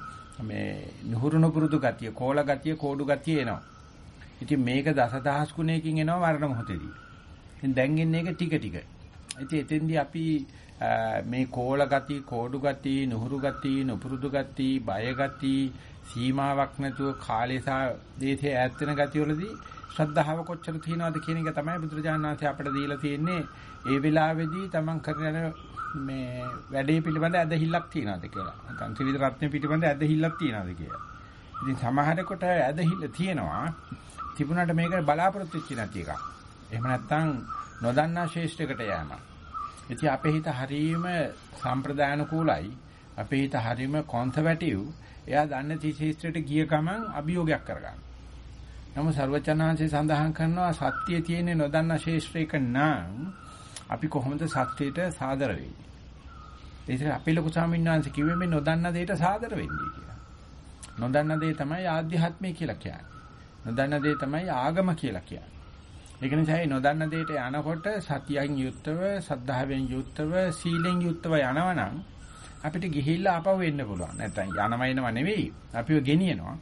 මේ නුහුරු නුපුරුදු ගතිය, කෝල ගතිය, කෝඩු ගතිය එනවා. ඉතින් මේක දසදහස් ගුණයකින් එනවා මරණ මොහොතේදී. ඉතින් දැන් එන්නේ ඒක ටික ටික. ඉතින් එතෙන්දී අපි මේ කෝල ගති, කෝඩු ගති, නුහුරු ගති, නුපුරුදු ගති, බය ගති, සීමාවක් නැතුව කාලේ සහ දේශේ ඈත් වෙන ගති වලදී ශ්‍රද්ධාව කොච්චර තියෙනවද කියන එක තමයි බුදුරජාණන් වහන්සේ අපට දීලා තියෙන්නේ. ඒ වෙලාවේදී තමන් කරන මේ වැඩේ පිළිබඳ ඇදහිල්ලක් තියනවාද කියලා. නැත්නම් ත්‍රිවිධ රත්න පිළිබඳ ඇදහිල්ලක් තියනවාද කියලා. ඉතින් සමහරකට ඇදහිල්ල තියෙනවා. තිබුණාට මේක බලාපොරොත්තු වෙච්ච නැති එකක්. එහෙම නැත්නම් නොදන්නා ශේෂ්ඨයකට යෑම. ඉතින් අපේ හිත හරීම සම්ප්‍රදාන කූලයි. අපේ හිත හරීම කොන්සර්වටිව්. එයා දන්නේ තී ශේෂ්ත්‍රයට ගිය ගමන් අභියෝගයක් කරගන්න. නමුත් ਸਰවචනාංශය සඳහන් කරනවා සත්‍යයේ තියෙන නොදන්නා ශේෂ්ත්‍රයක නම් අපි කොහොමද සත්‍යයට සාදර වෙන්නේ? ඒක අපේ ලොකු ස්වාමීන් වහන්සේ කිව්වේ මේ නොදන්න දෙයට සාදර වෙන්නේ කියලා. නොදන්න දේ තමයි ආධ්‍යාත්මය කියලා කියන්නේ. නොදන්න දේ තමයි ආගම කියලා කියන්නේ. ඒක නිසා මේ නොදන්න දෙයට යනකොට සතියෙන් යුක්තව, සද්ධාවෙන් යුක්තව, සීලෙන් යුක්තව යනවනම් අපිට ගිහිල්ලා ආපහු එන්න පුළුවන්. නැත්නම් යනම එනව නෙවෙයි. අපිව ගෙනියනවා.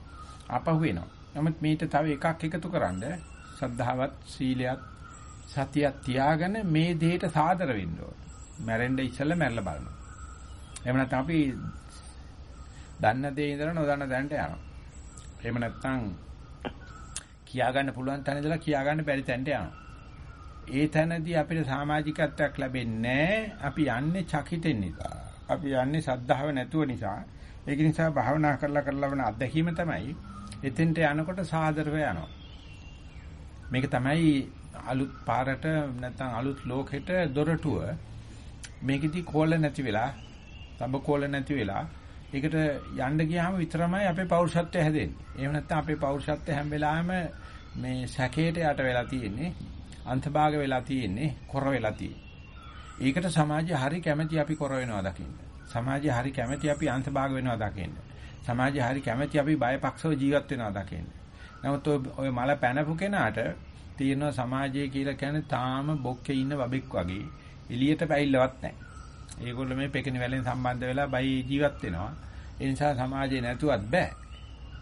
ආපහු එනවා. නමුත් මේට තව එකක් එකතු කරන්න සද්ධාවත් සීලයත් සතියක් තියාගෙන මේ දෙයට සාදර වෙන්න ඕන. මැරෙන්න ඉස්සෙල්ලා මැරලා බලනවා. එහෙම නැත්නම් අපි දන්න දේ ඉඳලා නොදන්න දැනට යනවා. එහෙම නැත්නම් කියා ගන්න පුළුවන් තැන ඉඳලා කියා ගන්න බැරි තැනට යනවා. ඒ තැනදී අපිට සමාජිකත්වයක් ලැබෙන්නේ අපි යන්නේ චකිතෙන් නිසා. අපි යන්නේ සද්ධාව නැතුව නිසා. ඒක නිසා භාවනා කරලා කරලා වෙන අත්දැකීම තමයි එතෙන්ට යනකොට සාදරව යනවා. මේක තමයි අලුත් පාරට නැත්නම් අලුත් ලෝකෙට දොරටුව. මේකෙදි කෝල නැති වෙලා, තඹ කෝල නැති වෙලා ඒකට යන්න ගියාම විතරමයි අපේ පෞරුෂත්වය හැදෙන්නේ. එහෙම නැත්නම් අපේ පෞරුෂත්වය හැම වෙලාවෙම මේ සැකයට යට වෙලා තියෙන්නේ, අන්තභාග වෙලා තියෙන්නේ, කොර වෙලා තියෙන්නේ. ඒකට සමාජය හරි කැමැති අපි කොර වෙනවා දකින්න. සමාජය හරි කැමැති අපි අන්තභාග වෙනවා දකින්න. සමාජය හරි කැමැති අපි බයපක්ෂව ජීවත් වෙනවා දකින්න. නමුත් ඔය මල පැනපු කෙනාට තියෙනවා සමාජය කියලා කියන්නේ තාම බොක්කේ ඉන්න බබෙක් වගේ එළියට පැইল্ලවත් නැහැ. ඒගොල්ලෝ මේ පෙකිනි වැලෙන් සම්බන්ධ වෙලා බයි ජීවත් වෙනවා. ඒ නිසා සමාජේ නැතුවත් බෑ.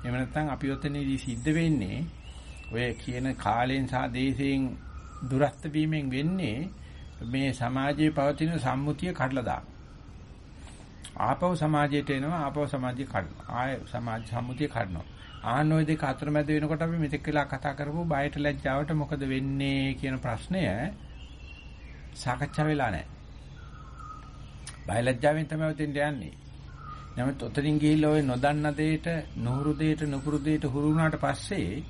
එහෙම නැත්නම් අපි ඔතනදී සිද්ධ වෙන්නේ ඔය කියන කාලෙන් සහ දේශයෙන් දුරස්ත වීමෙන් වෙන්නේ මේ සමාජයේ පවතින සම්මුතිය කඩලා දාන. ආපව සමාජයට එනවා ආපව සමාජය කඩනවා. ආය සමාජ සම්මුතිය කඩනවා. ආනෝය දෙක අතරමැද වෙනකොට අපි මෙතෙක් වෙලා කතා කරපු බයට ලැජ්ජාවට මොකද වෙන්නේ කියන ප්‍රශ්නය සාකච්ඡා වෙලා නැහැ. බය ලැජ්ජාවෙන් තමයි උතෙන්ට යන්නේ. නමුත් උතරින් ගිහිල්ලා ওই නොදන්න දෙයට, නොහුරු දෙයට, නුපුරු දෙයට හුරු වුණාට පස්සේ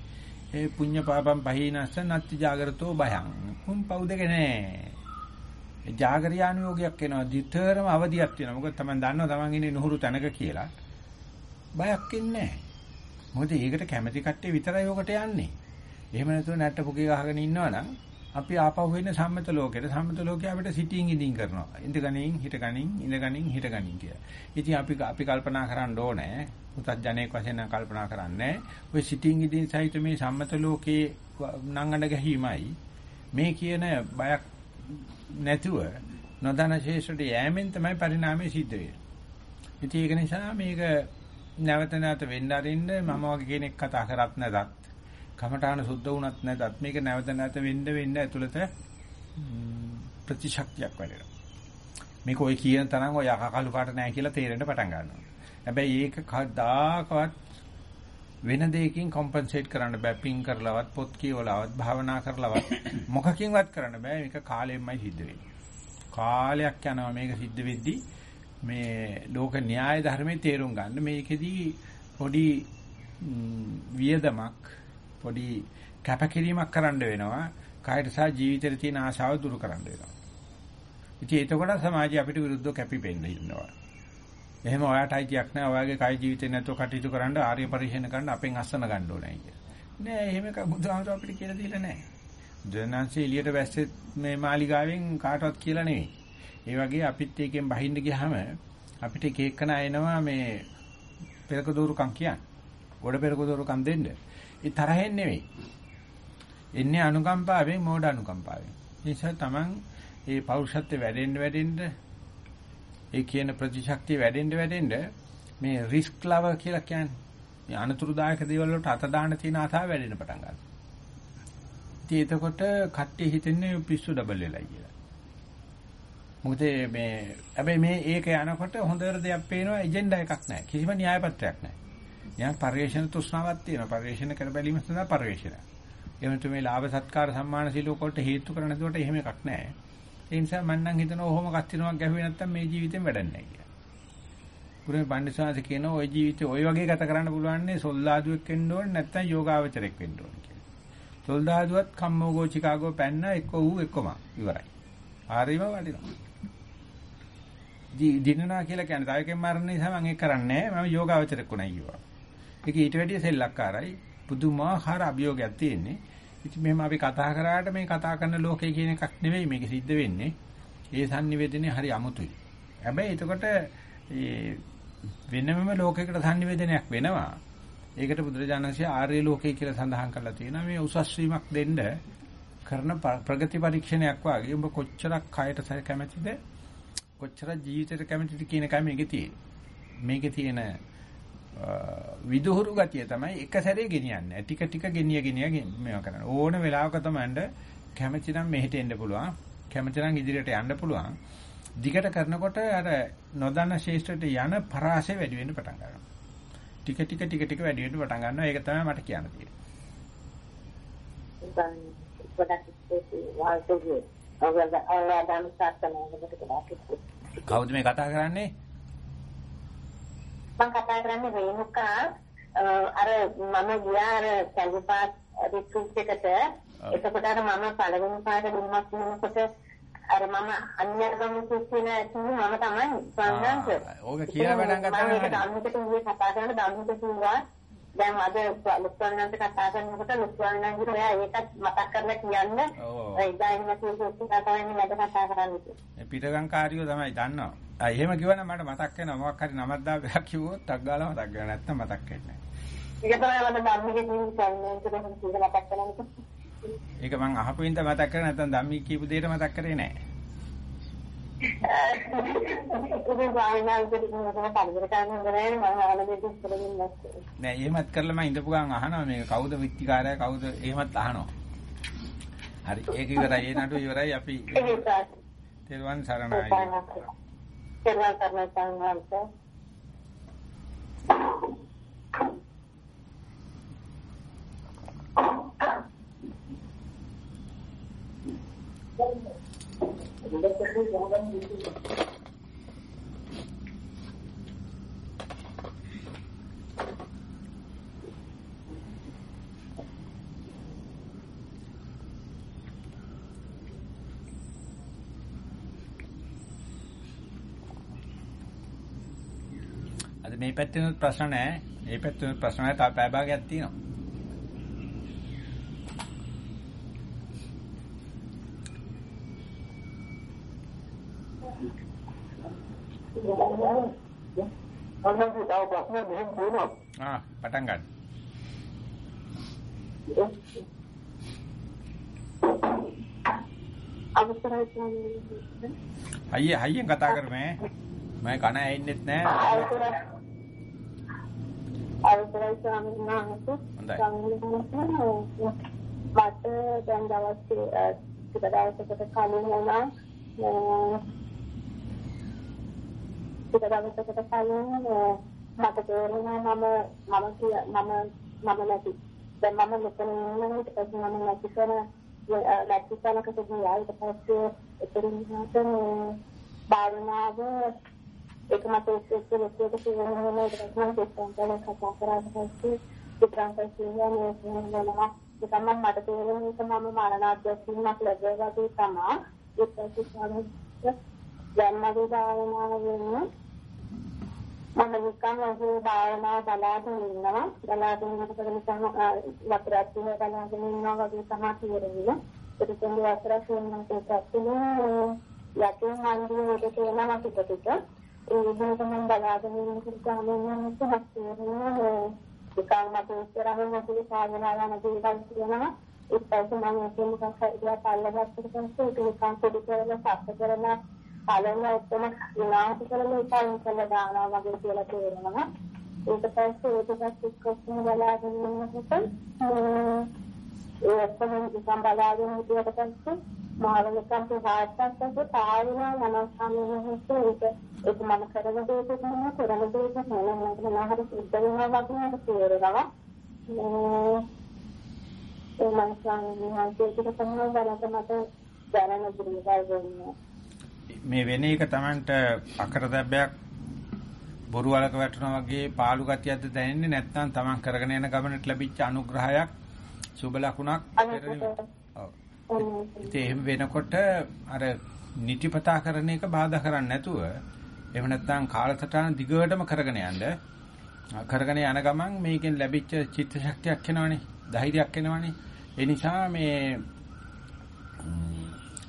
ඒ පුඤ්ඤ පාපම් බහිනස්ස නත්ති జాగරතෝ බයං. කුම් පව් දෙක නැහැ. ඒ జాగරියානුയോഗයක් එනවා. දිතරම අවදියක් තියෙනවා. මොකද තමයි දන්නවා තමන් ඉන්නේ නොහුරු තැනක කියලා. බයක් ඉන්නේ නැහැ. මොකද ඒකට කැමැති කට්ටිය විතරයි ඔකට යන්නේ. එහෙම නැතුව නැට්ට පුගේ ගහගෙන ඉන්නවනම් අපි ආපහු වෙන සම්මත ලෝකෙට සම්මත ලෝකයේ අපිට සිටින් ඉඳින් කරනවා. ඉඳ ගනින් හිට ගනින් ඉඳ ගනින් හිට ගනින් කියලා. ඉතින් අපි අපි කල්පනා කරන්න ඕනේ. පුතත් ජනේක වශයෙන් නම් කල්පනා කරන්නේ. ඔය සිටින් ඉඳින් සහිත මේ සම්මත ලෝකයේ නංගඬ ගැහිමයි මේ කියන බයක් නැතුව නොදන්න ශේෂ්ඨට යෑමෙන් තමයි පරිණාමය සිද්ධ වෙන්නේ. ඉතින් ඒක නිසා මේක නැවත නැවත වෙන්න අරින්න මම වගේ කෙනෙක් කතා කරත් නැතත් කමඨාන සුද්ධ වුණත් නැතත් මේක නැවත නැවත වෙන්න වෙන්න ඇතුළත ප්‍රතිශක්තියක් වැඩෙනවා. මේක ඔය කියන තරම් ඔය යකකලු කාට නැහැ කියලා තේරෙන්න පටන් ගන්නවා. හැබැයි ඒක කවදාකවත් වෙන දෙයකින් කොම්පෙන්සේට් කරන්න බෑ. පින් කරලවත්, පොත් කියවලවත්, භාවනා කරලවත් මොකකින්වත් කරන්න බෑ. මේක කාලයෙන්මයි සිද්ධ වෙන්නේ. කාලයක් යනවා මේක සිද්ධ වෙද්දී මේ ලෝක න්‍යාය ධර්මයේ තේරුම් ගන්න මේකෙදී පොඩි වියදමක් පොඩි කැපකිරීමක් කරන්න වෙනවා. කායට සහ ජීවිතේ තියෙන ආශාව දුරු කරන්න වෙනවා. ඉතින් එතකොට සමාජය අපිට විරුද්ධව කැපිපෙන්න ඉන්නවා. එහෙම ඔයාට අයිතියක් නැහැ. ඔයාගේ කායි ජීවිතේ නැතුව කටයුතු කරන්න ආර්ය පරිශන කරන්න අපෙන් අස්සන ගන්න ඕනේ කියලා. නෑ එහෙම බුදුහාමර අපිට කියලා දීලා නැහැ බුදුනාංශය එළියට වැස්සෙත් මේ මාලිගාවෙන් කාටවත් කියලා නෙවෙයි. ඒ වගේ අපිත් එකෙන් බහින්න ගියාම අපිට එක එකන එනවා මේ පෙරක දෝරුකම් කියන්නේ. ගොඩ පෙරක දෝරුකම් දෙන්න. ඒ තරහෙන් නෙවෙයි. එන්නේ අනුකම්පාවෙන් මෝඩ අනුකම්පාවෙන්. ඒ නිසා තමන් ඒ පෞරුෂත්වය වැඩෙන්න වැඩෙන්න ඒ කියන ප්‍රතිශක්තිය වැඩෙන්න වැඩෙන්න මේ රිස්ක් ලව කියලා කියන්නේ මේ අනතුරුදායක දේවල් වලට අත දාන්න තියෙන ආසාව වැඩෙන්න පටන් ගන්නවා. ඉතින් එතකොට කට්ටිය හිතන්නේ පිස්සු ඩබල් වෙලයි කියලා. මොකද මේ හැබැයි මේ ඒක යනකොට හොඳට දෙයක් පේනවා එජෙන්ඩා එකක් නැහැ. කිසිම න්‍යාය පත්‍රයක් නැහැ. නිකන් පරිවේෂණ තෘෂ්ණාවක් තියෙනවා. පරිවේෂණ කර බැලීම සඳහා පරිවේෂණ. එවනතු මේ ලාභ සත්කාර සම්මාන සිලෝක වලට හේතු කරන දුවට එහෙම එකක් නැහැ. ඒ නිසා මම නම් හිතනවා ඔහොම කස්තිනවක් ගැහුවේ නැත්තම් මේ ජීවිතෙන් වැඩක් නැහැ කියලා. ගුරුමේ පඬිසාංශ කියන ওই ජීවිතේ ওই වගේ ගත කරන්න පුළුවන් නේ සොල්දාදුවෙක් වෙන්න ඕනේ නැත්තම් යෝගාවචරෙක් වෙන්න ඕනේ කියලා. සොල්දාදුවත් කම්මෝගෝ චිකාගෝ පැන්න එක්ක ඌ එක්කම ඉවරයි. හරිම වටිනවා. දිනනවා කියලා කියන්නේ තව එකෙන් මරණ නිසා මම ඒක කරන්නේ නැහැ. මම යෝගාවචරයක් උණයි කිව්වා. ඒක ඊට වැඩිය සෙල්ලක්කාරයි. පුදුමාකාර අභියෝගයක් තියෙන්නේ. ඉතින් මෙහෙම අපි කතා කරාට මේ කතා කරන ලෝකය කියන එකක් නෙවෙයි මේක සිද්ධ වෙන්නේ. ඒ sannivedanaye හරි අමුතුයි. හැබැයි එතකොට ඒ වෙනමම ලෝකයකට sannivedanayak වෙනවා. ඒකට බුදුරජාණන්සේ ආර්ය ලෝකය කියලා සඳහන් කරලා තියෙනවා. මේ උසස් වීමක් දෙන්න කරන ප්‍රගති පරීක්ෂණයක් වාගේ උඹ කොච්චරක් කයට කැමැතිද කොච්චර ජීවිතයට කැමතිද කියන එකයි මේකේ තියෙන්නේ. මේකේ තියෙන විදුහුරු ගතිය තමයි එක සැරේ ගෙනියන්නේ. ටික ටික ගෙනිය ගෙනිය මේවා කරන්න. ඕන වෙලාවක තමයි කැමති නම් මෙහෙට එන්න පුළුවන්. කැමති නම් ඉදිරියට යන්න පුළුවන්. දිගට කරනකොට අර නොදන්න ශේෂ්ත්‍රයට යන පරාසය වැඩි වෙන්න පටන් ගන්නවා. ටික ටික ටික ටික වැඩි වෙන්න පටන් ගන්නවා. ඒක තමයි මට කියන්න තියෙන්නේ. කවුද මේ කතා කරන්නේ? මම කතා කරන්නේ රේණුකා. අර මම ගියා අර කැලුපාත් රිට්‍රීට් එකට එතකොට අර මම පළවෙනි පාර දුන්නත් වෙනකොට අර මම අන්‍යගම කියන ඇතුළේ මම තමයි සංගාංශ. ඕක කියලා වැඩක් ගන්න මම ඒක ධම්මිකට ඊයේ කතා කරන ධම්මික කිව්වා දැන් අද ලුක්වන්නන්ට කතා කරනකොට ලුක්වන්නන්ගේ ඔයා ඒකත් මතක් කරලා කියන්න. ඒ ඉදායින් නැති කතා කරන්නේ වැඩ කතා කරන්නේ. පිටගංකාරියෝ තමයි දන්නවා. ආ එහෙම කිව්වනම් මට මතක් වෙනවා මොකක් හරි නමක් දාලා කිව්වොත් ටක් ගාලා මතක් වෙනවා නැත්නම් මතක් වෙන්නේ නැහැ. ඒක තමයි මම අහපු ඉඳ මතක් කරේ නැත්නම් ධම්මී කියපු දෙයට මතක් කරේ නැහැ. නෑ එහෙමත් කරලා මම ඉඳපු ගමන් අහනවා මේක කවුද විත්තිකාරයා කවුද එහෙමත් අහනවා. හරි ඒක ඉවරයි ඒ නඩුව ඉවරයි අපි තෙරුවන් සරණයි. තෙරුවන් සරණයි අද මේ පැත්තෙනුත් ප්‍රශ්න නැහැ. මේ පැත්තෙනුත් ප්‍රශ්න නැහැ. තව පැය භාගයක් තියෙනවා. අන්නත් තව ප්‍රශ්න මෙහෙම තියෙනවා. ආ පටන් ගන්න. අවසරයි ස්වාමීනි. හයිය හයියෙන් කතා කරමේ. මම කන ඇින්නෙත් නෑ. අවසරයි ස්වාමීනි හොඳයි. මට දැන් දවස් ටික දවසකට කලින් වුණා ටික දවසකට කලින් මට තේරුණා මම මම කිය මම මම නැති. දැන් මම මෙතන ඉන්නවා ඊට පස්සේ මම නැති කරන නැති කරනකට ගියා. ඊට පස්සේ එතනින් හතර භාවනාව ඒක මට එක්ක එක්ක කියනවා ඊට පස්සේ මම සිස්ටම් කතා කරලා පස්සේ සිස්ටම් කියන්නේ වෙනවා. ඒක මම මට තේරෙන එක මම මරණාධ්‍යක්ෂණයක් ලැබුවා වගේ තමයි. ඒක පස්සේ දැන් මගේ භාවනාව වෙන්නේ මම නිකන් ඔහේ භාවනා බලාගෙන ඉන්නවා. බලාගෙන ඉන්නකොට නිකන් වතුරක් තියෙන බලාගෙන ඉන්නවා වගේ තමයි තේරෙන්නේ. ඒක තමයි වතුරක් තියෙනවා ඒකත් යකින් හන්දියේ ඒක තේනවා පිටපිට ඒ විදිහට මම බලාගෙන ඉන්නකොට ගාමෙන් යනකොට හස්තේරෙනවා නිකන් මට ඉස්සරහින් නැති සාධනා යන දේවල් තියෙනවා. ඒත් පස්සේ මම ඒක මොකක් හරි දෙයක් අල්ලගත්තට පස්සේ ඒක නිකන් පොඩි කරලා සත්‍ය කරලා පළවෙනි ඔක්කොම විනාශ කරලා ඉතින් කළා දානවා වගේ කියලා තේරෙනවා. ඊට පස්සේ ඒක පස්සේ කොස්ම බලාගෙන ඉන්නකොට ඒ ඔක්කොම නිකන් බලාගෙන හිටියට පස්සේ මානසිකව වාස්තවක තාවුනා මනසාමෙහිත් ඒක ඒක මම කරන දෙයක් නෙමෙයි කරන දෙයක් නෙමෙයි මම නහර සිද්ධ වෙනවා වගේ තේරෙනවා. ඒ මනසාමෙහිත් ඒක තමයි බලන්න මට දැනෙන දේවල් වෙන්නේ. මේ වෙන එක Tamanට අකරදැබ්බයක් බොරු වලක වැටෙනා වගේ පාළු ගතියක්ද දැනෙන්නේ නැත්නම් Taman කරගෙන යන ගමනට ලැබිච්ච අනුග්‍රහයක් සුබ ලකුණක් එහෙම වෙනකොට අර නිතිපතා කරන එක බාධා කරන්නේ නැතුව එහෙම නැත්නම් කාලසටහන දිගටම කරගෙන යන්න කරගෙන යන ගමන් මේකෙන් ලැබිච්ච චිත්ත ශක්තියක් එනවනේ ධෛර්යයක් එනවනේ. ඒ නිසා මේ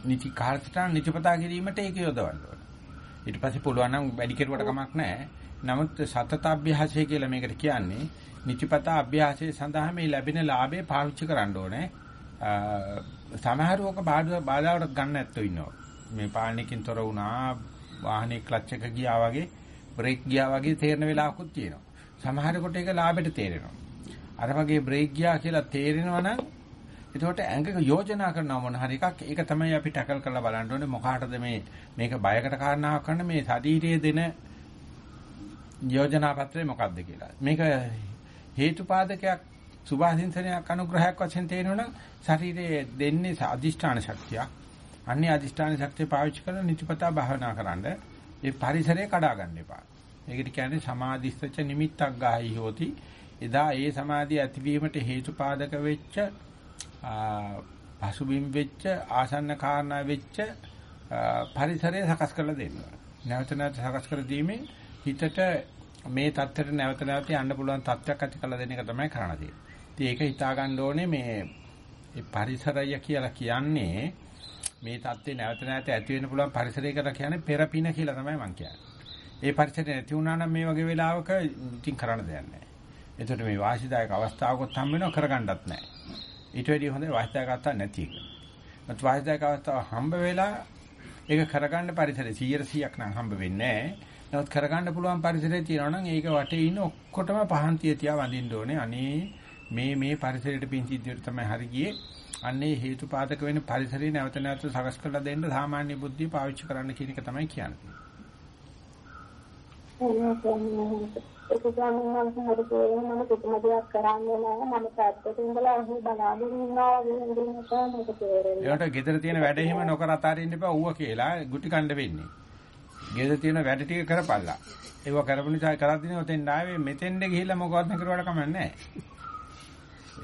නිති කාර්යසටහන නිතිපතා කිරීමට ඒක යොදවන්න ඕන. ඊට පස්සේ පුළුවන් නම් වැඩි කෙරුවට කමක් නැහැ. නමුත් සතත අභ්‍යාසය කියලා මේකට කියන්නේ නිතිපතා අභ්‍යාසය සඳහා මේ ලැබෙන ලාභය පාවිච්චි කරන්න ඕනේ. සමහරවක බාධාවට ගන්න නැත්තෝ ඉන්නවා. මේ පාලනයකින් තොර වුණා වාහනේ ක්ලච් එක ගියා වගේ බ්‍රේක් ගියා වගේ තේරෙන වෙලාවකුත් තියෙනවා. සමහරකට ඒක ලාභෙට තේරෙනවා. අර වගේ බ්‍රේක් ගියා කියලා තේරෙනවා නම් එතකොට ඇඟක යෝජනා කරනවා මොන හරි එකක් ඒක තමයි අපි ටැකල් කරලා බලන්න ඕනේ මොකකටද මේ මේක බයකට කාරණාවක් කරන මේ ශරීරයේ දෙන යෝජනා පත්‍රය මොකක්ද කියලා. මේක හේතුපාදකයක් සුභාසින්සනයක් අනුග්‍රහයක් වශයෙන් තේරෙනවා ශරීරයේ දෙන්නේ අදිෂ්ඨාන ශක්තියක්. අන්නේ අදිෂ්ඨාන ශක්තිය පාවිච්චි කරලා නිතිපතා භාවනා කරන්න ඒ පරිසරය කඩා ගන්න එපා. ඒකට කියන්නේ සමාධිස්ත්‍ච නිමිත්තක් ගාහි හොති. එදා ඒ සමාධිය ඇතිවීමට හේතුපාදක වෙච්ච පසුබිම් වෙච්ච ආසන්න කාරණා වෙච්ච පරිසරය සකස් කරලා දෙන්න. නැවත නැවත සකස් කර දීමෙන් හිතට මේ தත්තර නැවත නැවත යන්න පුළුවන් තත්ත්වයක් ඇති කරලා දෙන එක තමයි කරණ තියෙන්නේ. ඉතින් ඒක හිතා ගන්න ඕනේ මේ මේ පරිසරය කියලා කියන්නේ මේ தත්ත්වේ නැවත නැවත ඇති වෙන්න පුළුවන් පරිසරයකට කියන්නේ පෙරපින කියලා තමයි මම කියන්නේ. ඒ පරිසරය නැති වුණා නම් මේ වගේ වෙලාවක ඉතින් කරන්න දෙයක් නැහැ. එතකොට මේ වාසිදායක අවස්ථාවකොත් හම් වෙනව කරගන්නත් නැහැ. ඊට වැඩිය හොඳයි වාසිදායක අවස්ථාවක් නැති එක. මත වාසිදායක අවස්ථාව හම්බ වෙලා ඒක කරගන්න පරිසරය 100%ක් නම් හම්බ වෙන්නේ නැහැ. නමුත් කරගන්න පුළුවන් පරිසරය තියෙනවා නම් ඒක වටේ ඉන්න ඔක්කොටම පහන්තිය තියා වඳින්න ඕනේ. අනේ මේ මේ පරිසරයට පිංචිද්දියට තමයි හරි ගියේ. අන්නේ හේතුපාදක වෙන පරිසරය නැවත නැවත සකස් කරලා දෙන්න සාමාන්‍ය බුද්ධිය පාවිච්චි කරන්න කියන එක තමයි කියන්නේ. ඒක ගාමින් මම හරි කියන්නේ මම කිසිම දෙයක් කරන්නේ නැහැ මම පැත්තට ඉඳලා අහු බලාගෙන ඉන්නවා වගේ නේද මේක තේරෙන්නේ. ඒකට ගෙදර තියෙන වැඩ එහෙම නොකර අතාරින්න එපා ඌව කියලා ගුටි කණ්ඩ වෙන්නේ. ගෙදර තියෙන වැඩ ටික කරපල්ලා. ඒව කරපු නිසා කරද්දී ඔතෙන් ආවේ මෙතෙන්ද ගිහිල්ලා මොකවත් නකරුවාට කමක් නැහැ.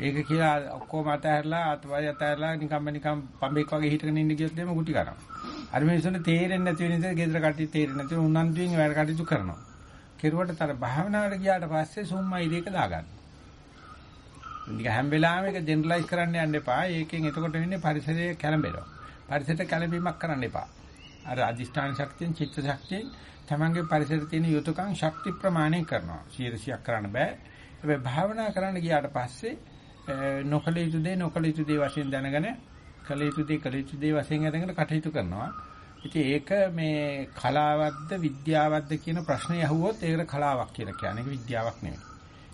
ඒක කියලා ඔක්කොම අතහැරලා අතවය අතහැරලා නිකම්ම නිකම් පඹෙක් වගේ හිටගෙන ඉන්න ගියොත් එimhe ගුටි කරනවා. අර මිනිස්සුන්ට තේරෙන්නේ නැති වෙන නිසා ගෙදර කට්ටිය තේරෙන්නේ නැති උනන්දුවෙන් වැඩ කටයුතු කරනවා. කෙරුවට තර භාවනාවට ගියාට පස්සේ සුම්මයි දෙක දාගන්න. නික හැම වෙලාවෙම ඒක ජෙනරලයිස් කරන්න යන්න එපා. ඒකෙන් එතකොට වෙන්නේ පරිසරය කැළඹෙනවා. පරිසරයට කැළඹීමක් කරන්න එපා. අර අදිෂ්ඨාන ශක්තියෙන් චිත්ත ශක්තියෙන් තමන්ගේ පරිසරයේ තියෙන යුතුයකම් ශක්ති ප්‍රමාණය කරනවා. 100ක් කරන්න බෑ. හැබැයි භාවනා කරන්න ගියාට පස්සේ නොකල යුතු දේ නොකල යුතු දේ වශයෙන් දැනගෙන කල යුතු දේ කල යුතු දේ වශයෙන් අරගෙන කටයුතු කරනවා. ඉතින් ඒක මේ කලාවක්ද විද්‍යාවක්ද කියන ප්‍රශ්නේ අහුවොත් ඒකට කලාවක් කියලා කියන්නේ. ඒක විද්‍යාවක් නෙවෙයි.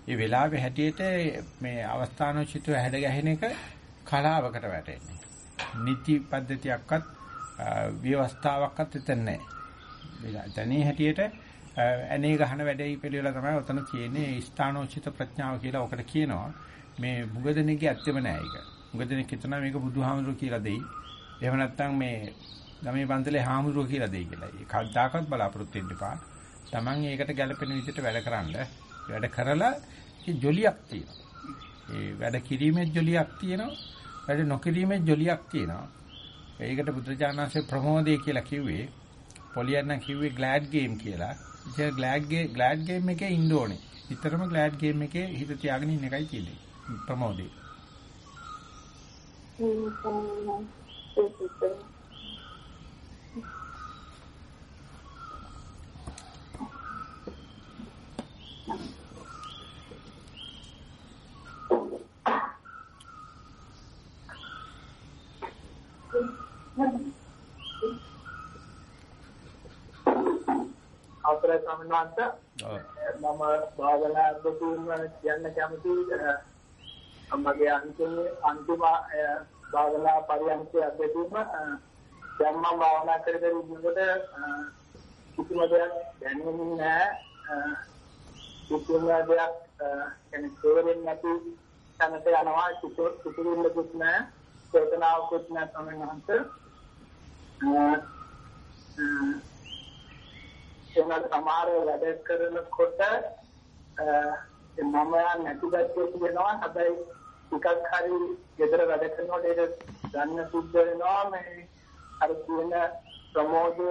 ඒ වෙලාවේ හැටියට මේ අවස්ථානෝචිතව හැඩ ගැහෙන එක කලාවකට වැටෙන්නේ. නිති පද්ධතියක්වත් ව්‍යවස්ථාවක්වත් එතන නැහැ. දැනේ හැටියට ඇනේ ගහන වැඩේ පිළිවෙල තමයි උතන කියන්නේ ස්ථානෝචිත ප්‍රඥාව කියලා ඔකට කියනවා. මේ මුගදෙනෙක්ගේ ඇත්තෙම නෑ ඒක. මුගදෙනෙක් හිතනවා මේක බුදුහාමුදුරුවෝ කියලා දෙයි. එහෙම නැත්නම් මේ ගමේ පන්සලේ හාමුදුරුවෝ කියලා දෙයි කියලා. ඒක කවදාකවත් බලාපොරොත්තු වෙන්න එපා. Taman ඒකට ගැළපෙන විදිහට වැඩ කරන්න. වැඩ කරලා ඒ ජොලියක් තියෙනවා. ඒ වැඩ කිරීමේ ජොලියක් තියෙනවා. වැඩ නොකිරීමේ ජොලියක් තියෙනවා. ඒකට බුදුචානන්සේ ප්‍රමෝදය කියලා කිව්වේ පොලියන්න කිව්වේ ග්ලෑඩ් ගේම් කියලා. ඉතින් ග්ලෑඩ් ගේ ග්ලෑඩ් ගේම් එකේ ඉන්න ඕනේ. විතරම ග්ලෑඩ් ගේම් එකේ හිත තියාගෙන ඉන්න එකයි තියෙන්නේ. ප්‍රමෝදේ. අවසරයි ස්වාමීන් වහන්සේ. මම භාවනා අධ්‍යක්ෂුන් කියන්න කැමති මගේ අන්තිම අන්තිම භාවනා පරියන්කේ අධ්‍යක්ෂුම දැන් මම භාවනා කර කර ඉන්නකොට කිසිම දෙයක් දැනෙන්නේ නැහැ. කිසිම දෙයක් කියන්නේ තේරෙන්නේ නැති තැනට යනවා සිතුවිල්ලකුත් නැහැ. චේතනාවකුත් නැහැ ස්වාමීන් වහන්සේ. එනවාට සමහර වැඩ කරනකොට මම නැති ගැටියක් වෙනවා. හැබැයි ටිකක් හරි ගෙදර වැඩ කරනකොට ඒක ගන්න සුද්ධ වෙනවා. මේ අර කියන ප්‍රමෝදය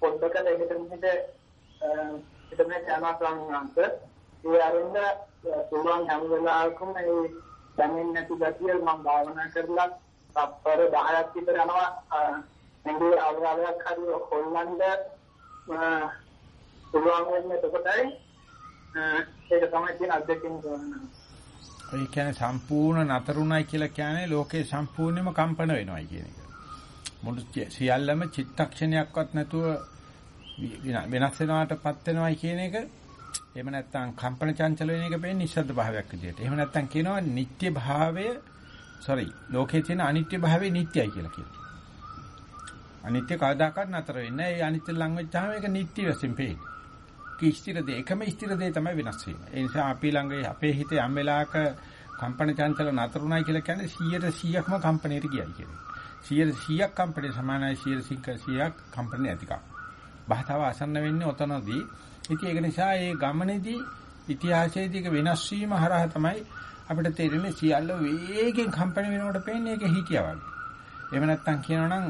පොඩ්ඩක දෙකට මෙහෙට පිට මේ යනවා සංඝාන්ත. ඒ අරින්න පුළුවන් හැම වෙලාවකම මේ දැනෙන්නේ නැති ගැටිය මම භාවනා කරලා තප්පර 10ක් විතර යනවා. මගේ අවරාලයක් හරි හොල්ලන්න පුළුවන් වෙන්නේ එතකොටයි. ඒක තමයි කියන අධ්‍යක්ෂින් කරන්නේ. ඒ කියන්නේ සම්පූර්ණ නතරුණයි කියලා කියන්නේ ලෝකේ සම්පූර්ණයෙන්ම කම්පන වෙනවයි කියන එක. මුළු සියල්ලම චිත්තක්ෂණයක්වත් නැතුව වෙනස් වෙනවාටපත් වෙනවයි කියන එක එහෙම නැත්නම් කම්පන චංචල වෙන එක පේන්නේ නිශ්ශබ්ද භාවයක් විදියට. එහෙම නැත්නම් කියනවා නිට්ටය භාවය sorry ලෝකයේ තියෙන අනිත්‍ය භාවය නිට්ටයයි කියලා කියනවා. අනිත්‍ය කවදාකවත් නතර වෙන්නේ නැහැ. ඒ අනිත්‍ය ලඟ වෙච්චාම ඒක නිට්ටය වශයෙන් පේන්නේ. කී ස්ථිර දේ එකම ස්ථිර දේ තමයි වෙනස් වෙන්නේ. ඒ නිසා අපි ළඟ අපේ හිතේ යම් වෙලාවක කම්පන චංචල නතරුණයි කියලා කියන්නේ 100%ක්ම කම්පණයට ගියයි කියන්නේ. 100%ක් කම්පණය සමානයි 100%ක් කම්පණය ඇතිකම්. බහතාව ආසන්න වෙන්නේ ඔතනදී. ඉතින් ඒක නිසා මේ ගමනේදී ඉතිහාසයේදී වෙනස් වීම හරහා තමයි අපිට තේරෙන්නේ සියල්ල වේගෙන් කම්පණ වෙනකොට පේන්නේ ඒක හිතියා වගේ. එහෙම නැත්නම් කියනවනම්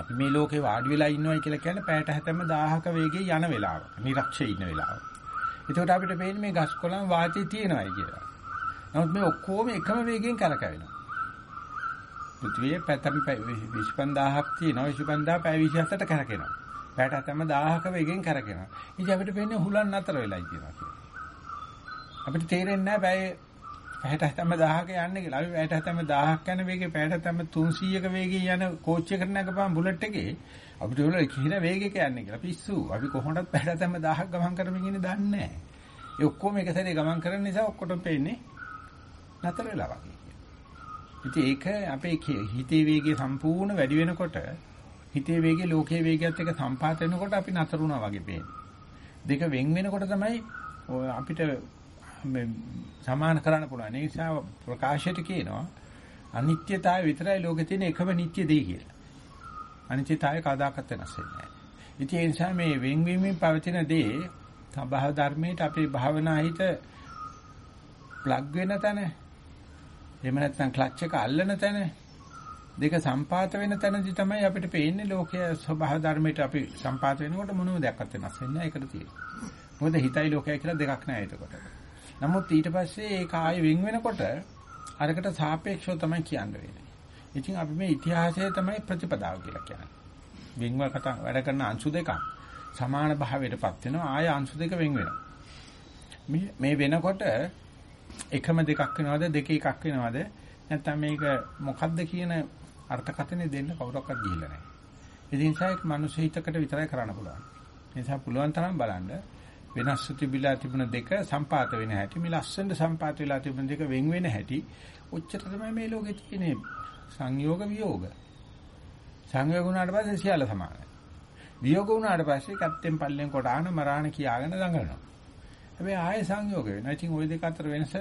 අපි මේ ලෝකේ වාඩි වෙලා ඉන්නවයි කියලා කියන්නේ පැයට හැතැම්ම 1000ක වේගයේ යන වෙලාව. නිරක්ෂේ ඉන්න වෙලාව. එතකොට අපිට පේන්නේ මේ ගස් කොළන් වාතයේ තියෙනවයි කියලා. නමුත් මේ ඔක්කොම එකම වේගයෙන් කරකැවෙනවා. පෘථිවියේ පැතම් 25000ක් තියෙනවා 25000 පැය 27ට කරකිනවා. පැයට හැතැම්ම 1000ක වේගයෙන් කරකිනවා. ඉතින් අපිට පේන්නේ හුලන් නතර වෙලයි කියලා කියලා. අපිට තේරෙන්නේ නැහැ පැය පැයට හැතැම්ම 1000ක යන්නේ කියලා. අපි පැයට හැතැම්ම 1000ක් යන වේගේ පැයට හැතැම්ම 300ක වේගයෙන් යන කෝච් එකකට නැගපුවාම බුලට් එකේ අපිට උන කිහින වේගයක යන්නේ කියලා. පිස්සු. අපි කොහොමදත් පැයට හැතැම්ම 1000ක් ගමන් කරමින් ඉන්නේ දන්නේ නැහැ. ඒ ඔක්කොම එක සැරේ ගමන් කරන නිසා ඔක්කොටම පේන්නේ නතර වෙලා වගේ. ඉතින් ඒක අපේ හිතේ වේගය සම්පූර්ණ වැඩි වෙනකොට හිතේ වේගය ලෝකයේ වේගයත් එක්ක සම්පාත වෙනකොට අපි නතර වුණා වගේ පේන්නේ. දෙක වෙන් වෙනකොට තමයි අපිට සමාන කරන්න පුළුවන්. ඒ නිසා ප්‍රකාශයට කියනවා අනිත්‍යතාවය විතරයි ලෝකේ තියෙන එකම නිට්ටය දෙය කියලා. අනිත්‍යතාවය කවදාකවත් වෙනස් වෙන්නේ නැහැ. ඉතින් ඒ නිසා මේ වෙන්වීමෙන් පවතින දේ සබහ ධර්මයට අපේ භාවනා හිත ප්ලග් වෙන තැන එහෙම නැත්නම් ක්ලච් එක අල්ලන තැන දෙක සම්පාත වෙන තැනදී තමයි අපිට පේන්නේ ලෝකයේ ස්වභාව ධර්මයට අපි සම්පාත වෙනකොට මොනම දෙයක්වත් වෙනස් වෙන්නේ නැහැ ඒකට තියෙන්නේ. මොකද හිතයි ලෝකයයි කියලා දෙකක් නැහැ එතකොට. නමුත් ඊට පස්සේ ඒක ආයෙ වෙන් වෙනකොට අරකට සාපේක්ෂව තමයි කියන්න වෙන්නේ. ඉතින් අපි මේ ඉතිහාසය තමයි ප්‍රතිපදාව කියලා කියන්නේ. වෙන්ව කතා වැඩ කරන අංශු දෙකක් සමාන භාවයටපත් වෙනවා ආය අංශු දෙක වෙන් වෙනවා. මේ වෙනකොට එකම දෙකක් වෙනවද දෙක එකක් වෙනවද නැත්නම් මේක මොකද්ද කියන අර්ථකථනය දෙන්න කවුරක්වත් ගිහිල්ලා නැහැ. ඒ නිසා ඒක මනුස්ස හිතකට විතරයි කරන්න පුළුවන්. ඒ නිසා පුළුවන් තරම් බලන්න වෙනස් තිබිලා තිබුණ දෙක සම්පාත වෙන හැටි මේ ලස්සනට සම්පාත වෙලා තිබුණ දෙක වෙන් වෙන හැටි ඔච්චර තමයි මේ ලෝකේ තියෙන්නේ සංයෝග වියෝග. සංයෝග වුණාට පස්සේ සියල්ල සමානයි. වියෝග වුණාට පස්සේ කත්තෙන් පල්ලෙන් කොටාන මරාණ කියාගෙන දඟලනවා. හැබැයි ආයේ සංයෝග වෙනවා. ඉතින් ওই දෙක අතර වෙනස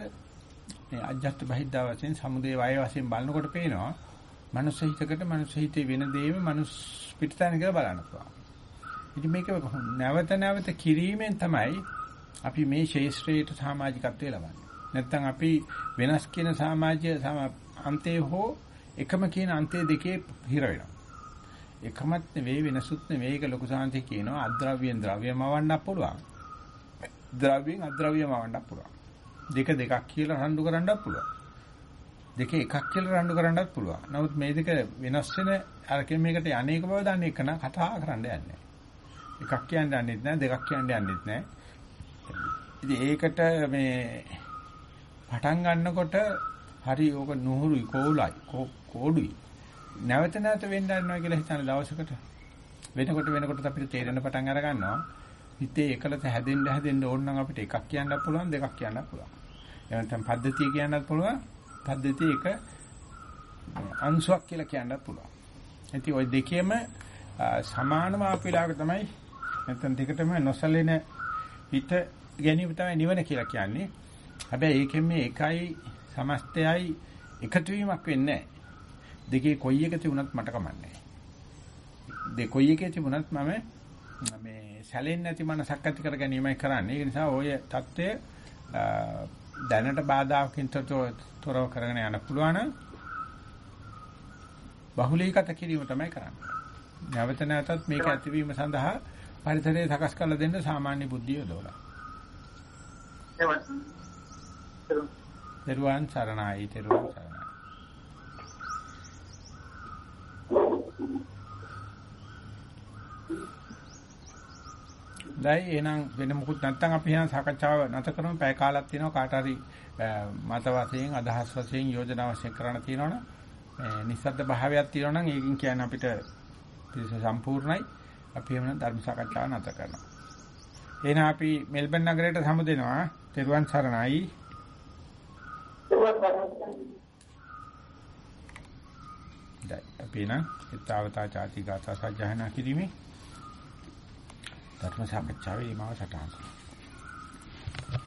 මේ අජ්ජත් බහිද්දා වශයෙන් සමුදේ වාය වශයෙන් බලනකොට පේනවා. මනුස්ස හිතකට මනුස්ස හිතේ වෙන දේම මනුස් පිටතන කියලා බලන්න පුළුවන්. ඉතින් මේක නැවත නැවත කිරීමෙන් තමයි අපි මේ ශේෂ්ත්‍රයට සමාජිකත්වය ලබන්නේ. නැත්තම් අපි වෙනස් කියන සමාජය අන්තයේ හෝ එකම කියන අන්තයේ දෙකේ හිර වෙනවා. එකමත් නෙවෙයි වෙනසුත් නෙවෙයි ඒක ලොකු සාන්ති කියනවා අද්‍රව්‍යෙන් ද්‍රව්‍යම වවන්නත් පුළුවන්. ද්‍රව්‍යෙන් අද්‍රව්‍යම වවන්නත් පුළුවන්. දෙක දෙකක් කියලා රණ්ඩු කරන්නත් පුළුවන්. දෙක එකක් කියලා රණ්ඩු කරන්නත් පුළුවන්. නමුත් මේ දෙක වෙනස් වෙන අර මේකට අනේක බව දන්නේ එක නම් කතා කරන්න යන්නේ. එකක් කියන්න යන්නෙත් නැහැ දෙකක් කියන්න යන්නෙත් නැහැ. ඉතින් ඒකට මේ පටන් ගන්නකොට හරි ඕක නුහුරුයි කෝලයි කෝඩුයි. නැවත නැවත වෙන්න යනවා කියලා හිතන දවසකට. වෙනකොට වෙනකොට අපිට තේරෙන පටන් අර ගන්නවා. හිතේ එකලස හැදෙන්න හැදෙන්න ඕන නම් අපිට එකක් කියන්නත් පුළුවන් දෙකක් කියන්නත් පුළුවන්. එහෙනම් පද්ධතිය කියන්නත් පුළුවන්. පද්ධතිය එක අංශුවක් කියලා කියන්නත් පුළුවන්. ඉතින් ওই දෙකේම සමානම අපිලාක තමයි නැත්නම් දෙකටම නොසැලෙන හිත ගැනීම තමයි නිවන කියලා කියන්නේ. හැබැයි ඒකෙන් මේ එකයි සමස්තයයි එකතු වීමක් වෙන්නේ දෙකේ කොයි එක තිබුණත් මට කමන්නේ දෙ කොයි එකේ තිබුණත් මම මේ සැලෙන්නේ නැති මනසක් ඇති කර ගැනීමයි කරන්නේ. ඒ නිසා ඔය தත්ත්වය දැනට බාධාකින් තොරව කරගෙන යන්න පුළුවන් බහුලීගත කිරීම තමයි කරන්නේ. නැවත නැවතත් මේක ඇතිවීම සඳහා පරිසරය සකස් කරලා දෙන්න සාමාන්‍ය බුද්ධිය යොදවලා. දරුවන් සරණයි. දරුවන් සරණයි දැයි එහෙනම් වෙන මොකුත් නැත්නම් අපි එහෙනම් සාකච්ඡාව නැත කරමු. පැය කාලක් තියෙනවා. කාට හරි මත වශයෙන් අදහස් වශයෙන් යෝජනා වශයෙන් කරන්න තියෙනවනම් මේ නිස්සද්ද භාවයක් තියෙනවනම් ඒකින් කියන්නේ අපිට පිළිස සම්පූර්ණයි අපි එහෙනම් ධර්ම සාකච්ඡාව නැත කරනවා එහෙනම් අපි මෙල්බන් නගරයට සමුදෙනවා. තෙරුවන් සරණයි. දැන් අපි නම් ඊතාවතා ചാති ගාථා සජ්ජහනා කිරීමේ ධර්ම සාකච්ඡාවේ මාව සටහන් කරනවා.